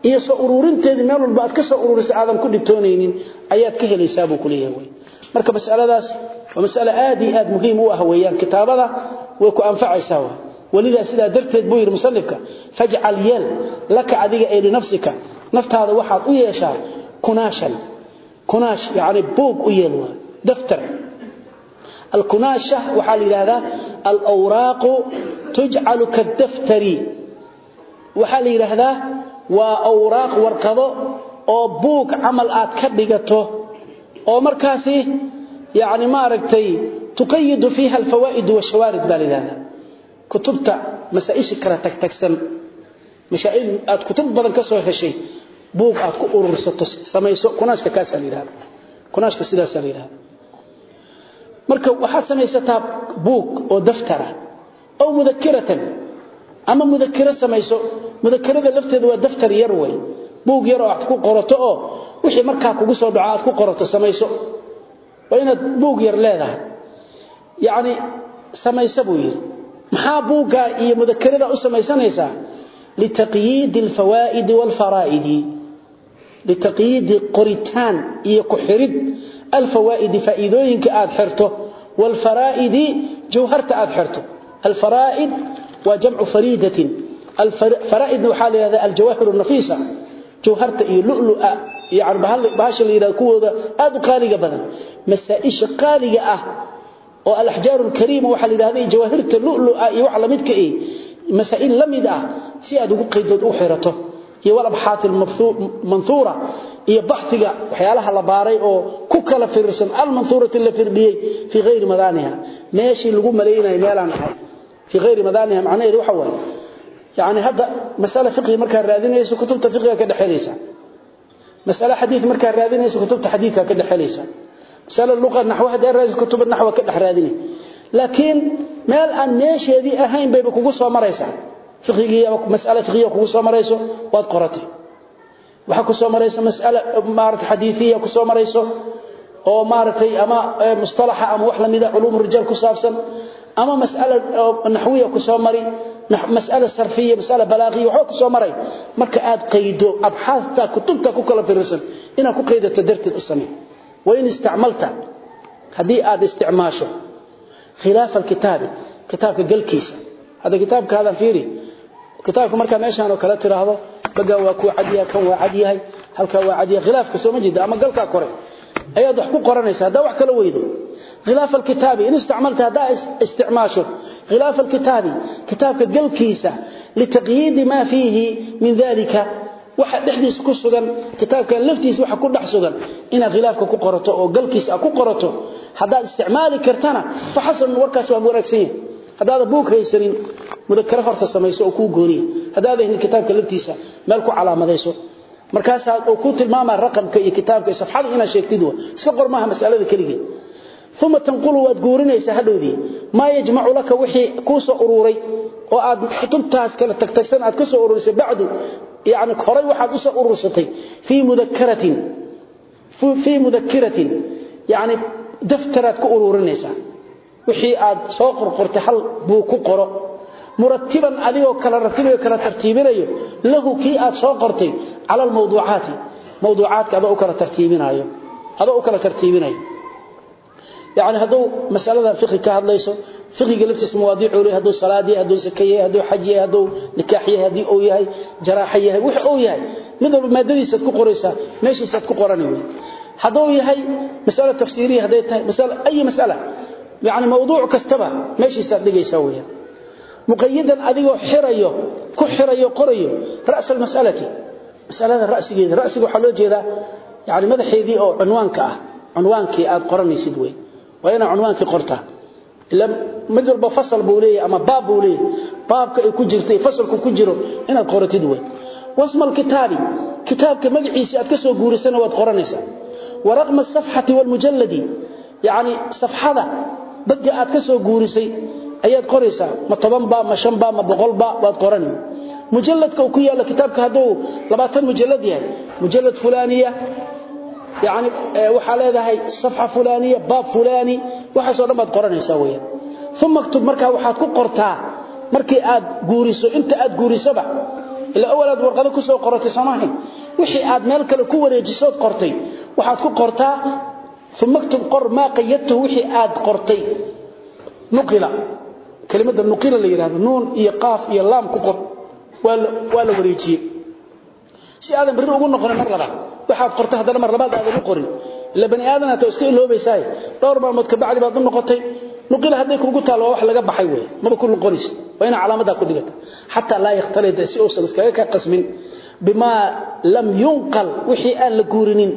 iyo soo ururinteedii meel walba aad ka soo ururisay aadan ku dhibtoonaynin ayaad ka helaysaa buu ku leeyahay marka mas'aladaas waa mas'ala aad iyo aad muhiim u ah weeyaan. Kitaabada way ku anfacaysaa waa walidaa sidaa darteed buu yidhi musanifka fajcal yeel laka adiga ee linafsika. Naftaada waxaad u yeeshaa kunaashan. Kunaash yacni buug u yeel waa daftar. Alkunaasha waxaa la yidhaahdaa alawraaqu tujcalu kadaftari. Waxaa la yidhaahdaa waa awraaq warqado oo buug amal aad ka dhigato oo markaasi yaani ma aragtay tuqayyid fiha alfawaid wa shawarid balilana kutubta masaa'il kala tag tagsan mashaa'il aad kutub badan ka soo heshay buug aad ku urursato samayso kunaashka kaas aliirada kunaashka sidaas aliirada marka waxaad samaysataa buug oo daftara oo mudakiratan ama mudakira samayso. Mudakarada lafteedu waa daftar yar way buug yar oo aad ku qorato oo wixii markaa kugu soo dhaco ku qorato samayso. Waa inaad buug yar leedahay. Yaani samayso buu yiri maxaa buuga iyo mudakarada u samaysanaysaa? Litaqyid alfawaid walfaraid litaqyid qoritaan iyo ku xirid alfawaid faa'iidooyinka aad xirto. Walfaraid jawharta aad xirto waa jamcu fariidatin. Faraaidna waxaa layihahda aljawaahiru nafiisa. Jawharta iyo lulua bahasha la yidhahdo kuwooda aad u qaaliga badan. Masaaisha qaaliga ah oo alaxjaaru lkariima waxaa layidhahda jawaahirta lulua iyo wax lamidka i eh, masaa'il la mid ah si aad ugu qaydood u xirato. Iyo walabxaati manhuura iyo baxiga waxyaalaha la baaray oo ku kala firirsan almanhuurati la firdhiyey fii hayri madaaniha. Meeshii lagu malaynayo meelaan ahay yaani hada mas'ala fiqhi marka raadinayso kutubta fiqhiga ka dhaxelaysa mas'ala hadith marka raadinayso kutubta hadithka ka dhaxelaysa mas'ala luqa nahwa hada raadinayso kutubta nahwa ka dhax raadinay laakiin meel aan meesheedii ahayn bay kugu soo maraysaa fiqigiya mas'ala fiqiya kugu soo marayso waad qoratay waxa ku soo marayso mas'ala maarta xadiisiya ku soo marayso oo maartay ama mustalaha ama wax lamida culum rijal ku saabsan ama mas'ala naxwiya ku soo mari mas'ala sarfiya mas'ala balaaqiya waxa ku soo maray. Marka aad qaydo abxaasta kutubta ku kala fiirsan ina ku qaydato dartid u samee. Wa in isticmalta haddii aad isticmaasho khilaaf alkitab kitabka galkiisa. Hada kitabka hada fiiri kitabka marka meeshan oo kala tiraahdo baga waa ku cadiyaa kan waa cadiyahay halka waa cadiyaa khilaafka soo ma ama galka kore ayaad wax ku qoranaysaa hada wax kala weydo khilaaf alkitabi in isticmaalta hada isticmaasho khilaaf alkitabi kitabka galkiisa litaqyid ma fihi min dhalika waxa dhexdiisa ku sugan kitaabkan laftiisa waxa ku dhex sugan ina khilaafka ku qorato oo galkiisa ku qorato hada isticmaali kartana fa hasan warkaas waa wanaagsan yahay hadaad buug haysanin mudakara horta samayso oo ku gooniyo hadaad ahin kitaabka laftiisa meel ku calaamadayso markaas aad ku tilmaama raqamka kitaabka uma tanqulu waad guurinaysaa hadhowdii maa yajmacu laka wixii kuu soo uruuray oo aad kutubtaas kala tagtagsan aad ka soo uruurisay bacdu yani horay waxaad u soo uruursatay fii mudakiratin yani daftaraad ku uruurinaysaa. Wixii aad soo qorqortay hal buu ku qoro. Muratiban adigoo kala ratibayo kala tartiibinayo lahu kii aad soo qortay cala almawduucaati mawduucaadka adoo u kala tartiibinayo yani hadduu masalada fiqi ka hadlayso fiqiga laftiisa mawaadiicu ley hadduu salaad yahay hadduu sake yahay hadduu xaj yahay hadduu nikaax yahay haddii uu yahay jaraaxo yahay wix uu yahay. Mid walba maadadiisaad ku qoraysaa meeshiisaad ku qorani wey hadduu yahay masalo tafsiiriya hadday tahay ayi masala. Yani mawduuc kastaba meeshiisaad dhigaysaa weyaan muqayadan adigoo xirayo ku xirayo qorayo ra'sa almasalati masalada rasigeeda rasiga waxaa loo jeedaa وين عنوانك قرطه الا مجرب فصل بوليه اما باب بوليه بابك اي كجيرتي فصلك كجيرو ان قرتيد وي واسم الكتاب كتابك مغعيسي اد كسو غوريسنا واد قرانيسا ورقم الصفحه والمجلد يعني صفحه بدي اد كسو غوريسي ayaad qoraysa ma 10 ba ma 5 ba ma 100 ba waad qorani mujalladka ku yaala kitabka haduu 20 mujallad yahay yani waxaa leedahay safxa fulaaniya baab fulaani waxaasoo dhan baad qoranaysaa weyaan uma aktub markaa waxaad ku qortaa markii aad guuriso inta aad guurisoba ila awalaad warqado ku soo qoratay soomahan wixii aad meel kale ku wareejisood qortay waxaad ku qortaa uma aktub qor maa qayadtahu wixii aad qortay. Nuqila. Kelimada nuqila la yidhahdo nuun iyo qaaf iyo laam ku qor. Waa la wareejiyey. Si aadan berri ugu noqonin mar labaad waxaad qortay hadana mar labaad aad ugu qorin. Ila bani aadana ta iska iloobaysaa dhowr maalmood ka bacdi baad u noqotay. Nuqila haday kugu taalo wax laga baxay weey maba ku noqonis waa ina calaamada ku dhigata. Hatta la yaxtalid si oo iskaga ka qasmin. Bima lam yunqal wixii aan la guurinin.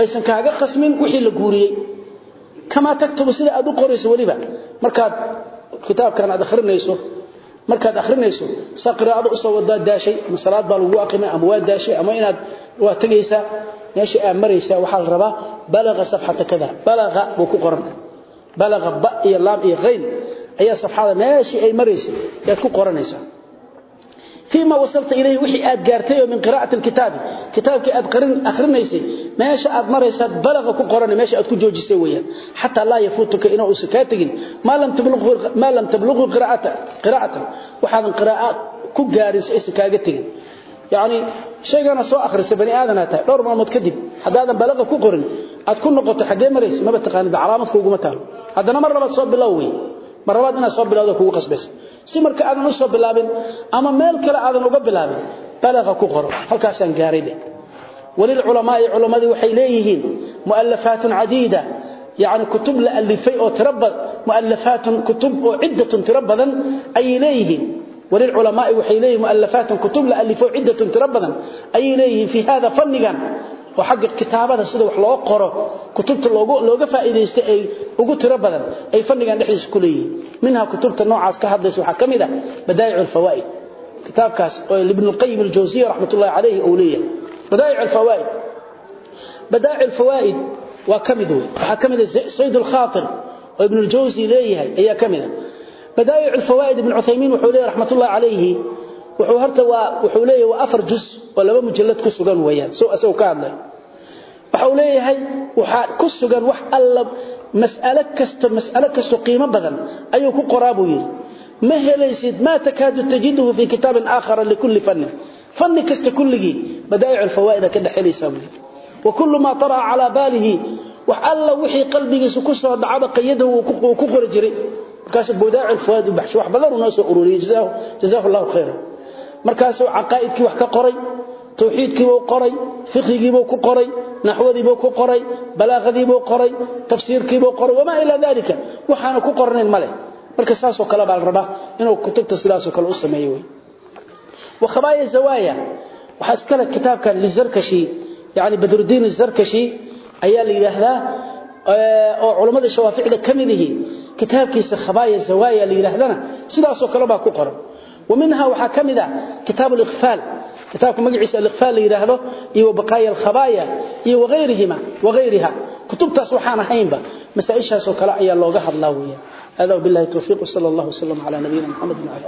Aysan kaaga qasmin wixii la guuriyay kama taktubu sida aad u qorayso waliba markaad kitaabkan aad akhrinayso markaad akhrinayso saqraado u soo wada daashay masalaad baa lagu aqimay ama waa daashay ama inaad waa tagaysa meesha aad maraysa waxa la rabaa balaga safhata kada. Balaga buu ku qoran. Balaga ba iyo laam iyo ghayn ayaa safhada meesha ay maraysa aad ku qoranaysa فيما وصلت إليه وحي آد قارتيه من قراءة الكتاب كتابك آد قرن أخرنيسي ماشا آد مريسا بلغ كقرن ماشا آد كجوجي سويا حتى لا يفوتك إنه أسكاتك ما لم تبلغ ما لم تبلغ قراءة قراءة وحاذا قراءة كقارس إسكاقتك يعني شيء أنا سوى أخرس بني آدم هاتا دور ما متكدب حتى هذا بلغ كقرن آد كل نقطة حقين مريس ما بتقاني بعلامتك وقمتها هذا مرة بتصوب بالله marabaad inaad soo bilowdo kugu qasbaysa si marka aadan u soo bilaabin ama meel kale aadan uga bilaabin balagha ku qoro halkaasaan gaaray dheh وللعلماء علماء waxay leeyihiin muallafaat adiida yani kutub la alifay oo tirabad muallafaat kutub oo ciidatun tirabadan ay leeyihiin وللعلماء waxay leeyihiin muallafaat kutub la alifay ciidatun tirabadan ay leeyihiin fi hada fannigan oo xagga kitaabada sida wax loo qoro kutubta looga faa'iideysto ay ugu tiro badan ay fadhigan dhexdiisa ku leeyihiin. Minha kutubta noocaas ka hadlaysa waxaa ka mid ah badaa'ic alfawaa'id kitaabkaas oo ibn qayyim al-jawziyya rahmatullahi uu leeyahay. Badaa'ic alfawaa'id badaa'ic alfawaa'id waa ka mid waxa ka mid ah sayd al-khatir oo ibn al-jawzi leeyahay ayaa ka mid badaa'ic ah. alfawaa'id ibn uthaymeen wuxuu leeyahay rahmatullahi alayhi wuxuu horta waa wuxuu leeyahay waa afar juz oo laba mujallad ku sugan weeyaan. Soo asoo ka hadlay. Waxa leeyahay waxa ku sugan wax alla mas'ala kasta mas'ala kasta qiimo badan ayuu ku qoraa buu yiri ma helaysid ma takaadu tajiduhu fi kitabin aakhar likulli fann fann kasta kulligi badaa'ic alfawaa'id ka dhaxelaysa buu wa kullu ma tara ala balihi wax alla wixii qalbigiisa ku soo dhacaba qayada uu ku qori jiray. Markaas badaa'ic alfawaa'id baxsh wax badan uu soo ururiyay jazaahu jazaahu allah markaasuu caqaa'idkii wax ka qoray towxiidkiibuu qoray fiqigiibuu ku qoray naxwadiibuu ku qoray balaaqadiibuu qoray tafsiirkiibuu qoray wamaa ilaa daalika. Waxaana ku qoranayn ma leh. Marka saasoo kale baa la rabaa inuu kutubta sidaasoo kale u sameeyo wey wa khabaaya zawaaya. Waxaa iskale kitaabkan lizarkashi yani badrudiin izarkashi ayaa la yidhaahdaa oo culammada shawaaficda ka mid ihi kitaabkiisa khabaaya zawaaya la yidhaahdana sidaasoo kale baa ku qoran. ومنها waxa kamida كتاب الاغفال كتابك magaciisa الاغفال la yiraahdo iyo baqaaya الخبايا iyo وغيرهما وغيرها كتبتاس waxaan ahaynba masaa'ishaas oo kale ayaa looga hadlaa weeyaa هذا بالله التوفيق صلى الله وسلم على نبينا محمد وعلى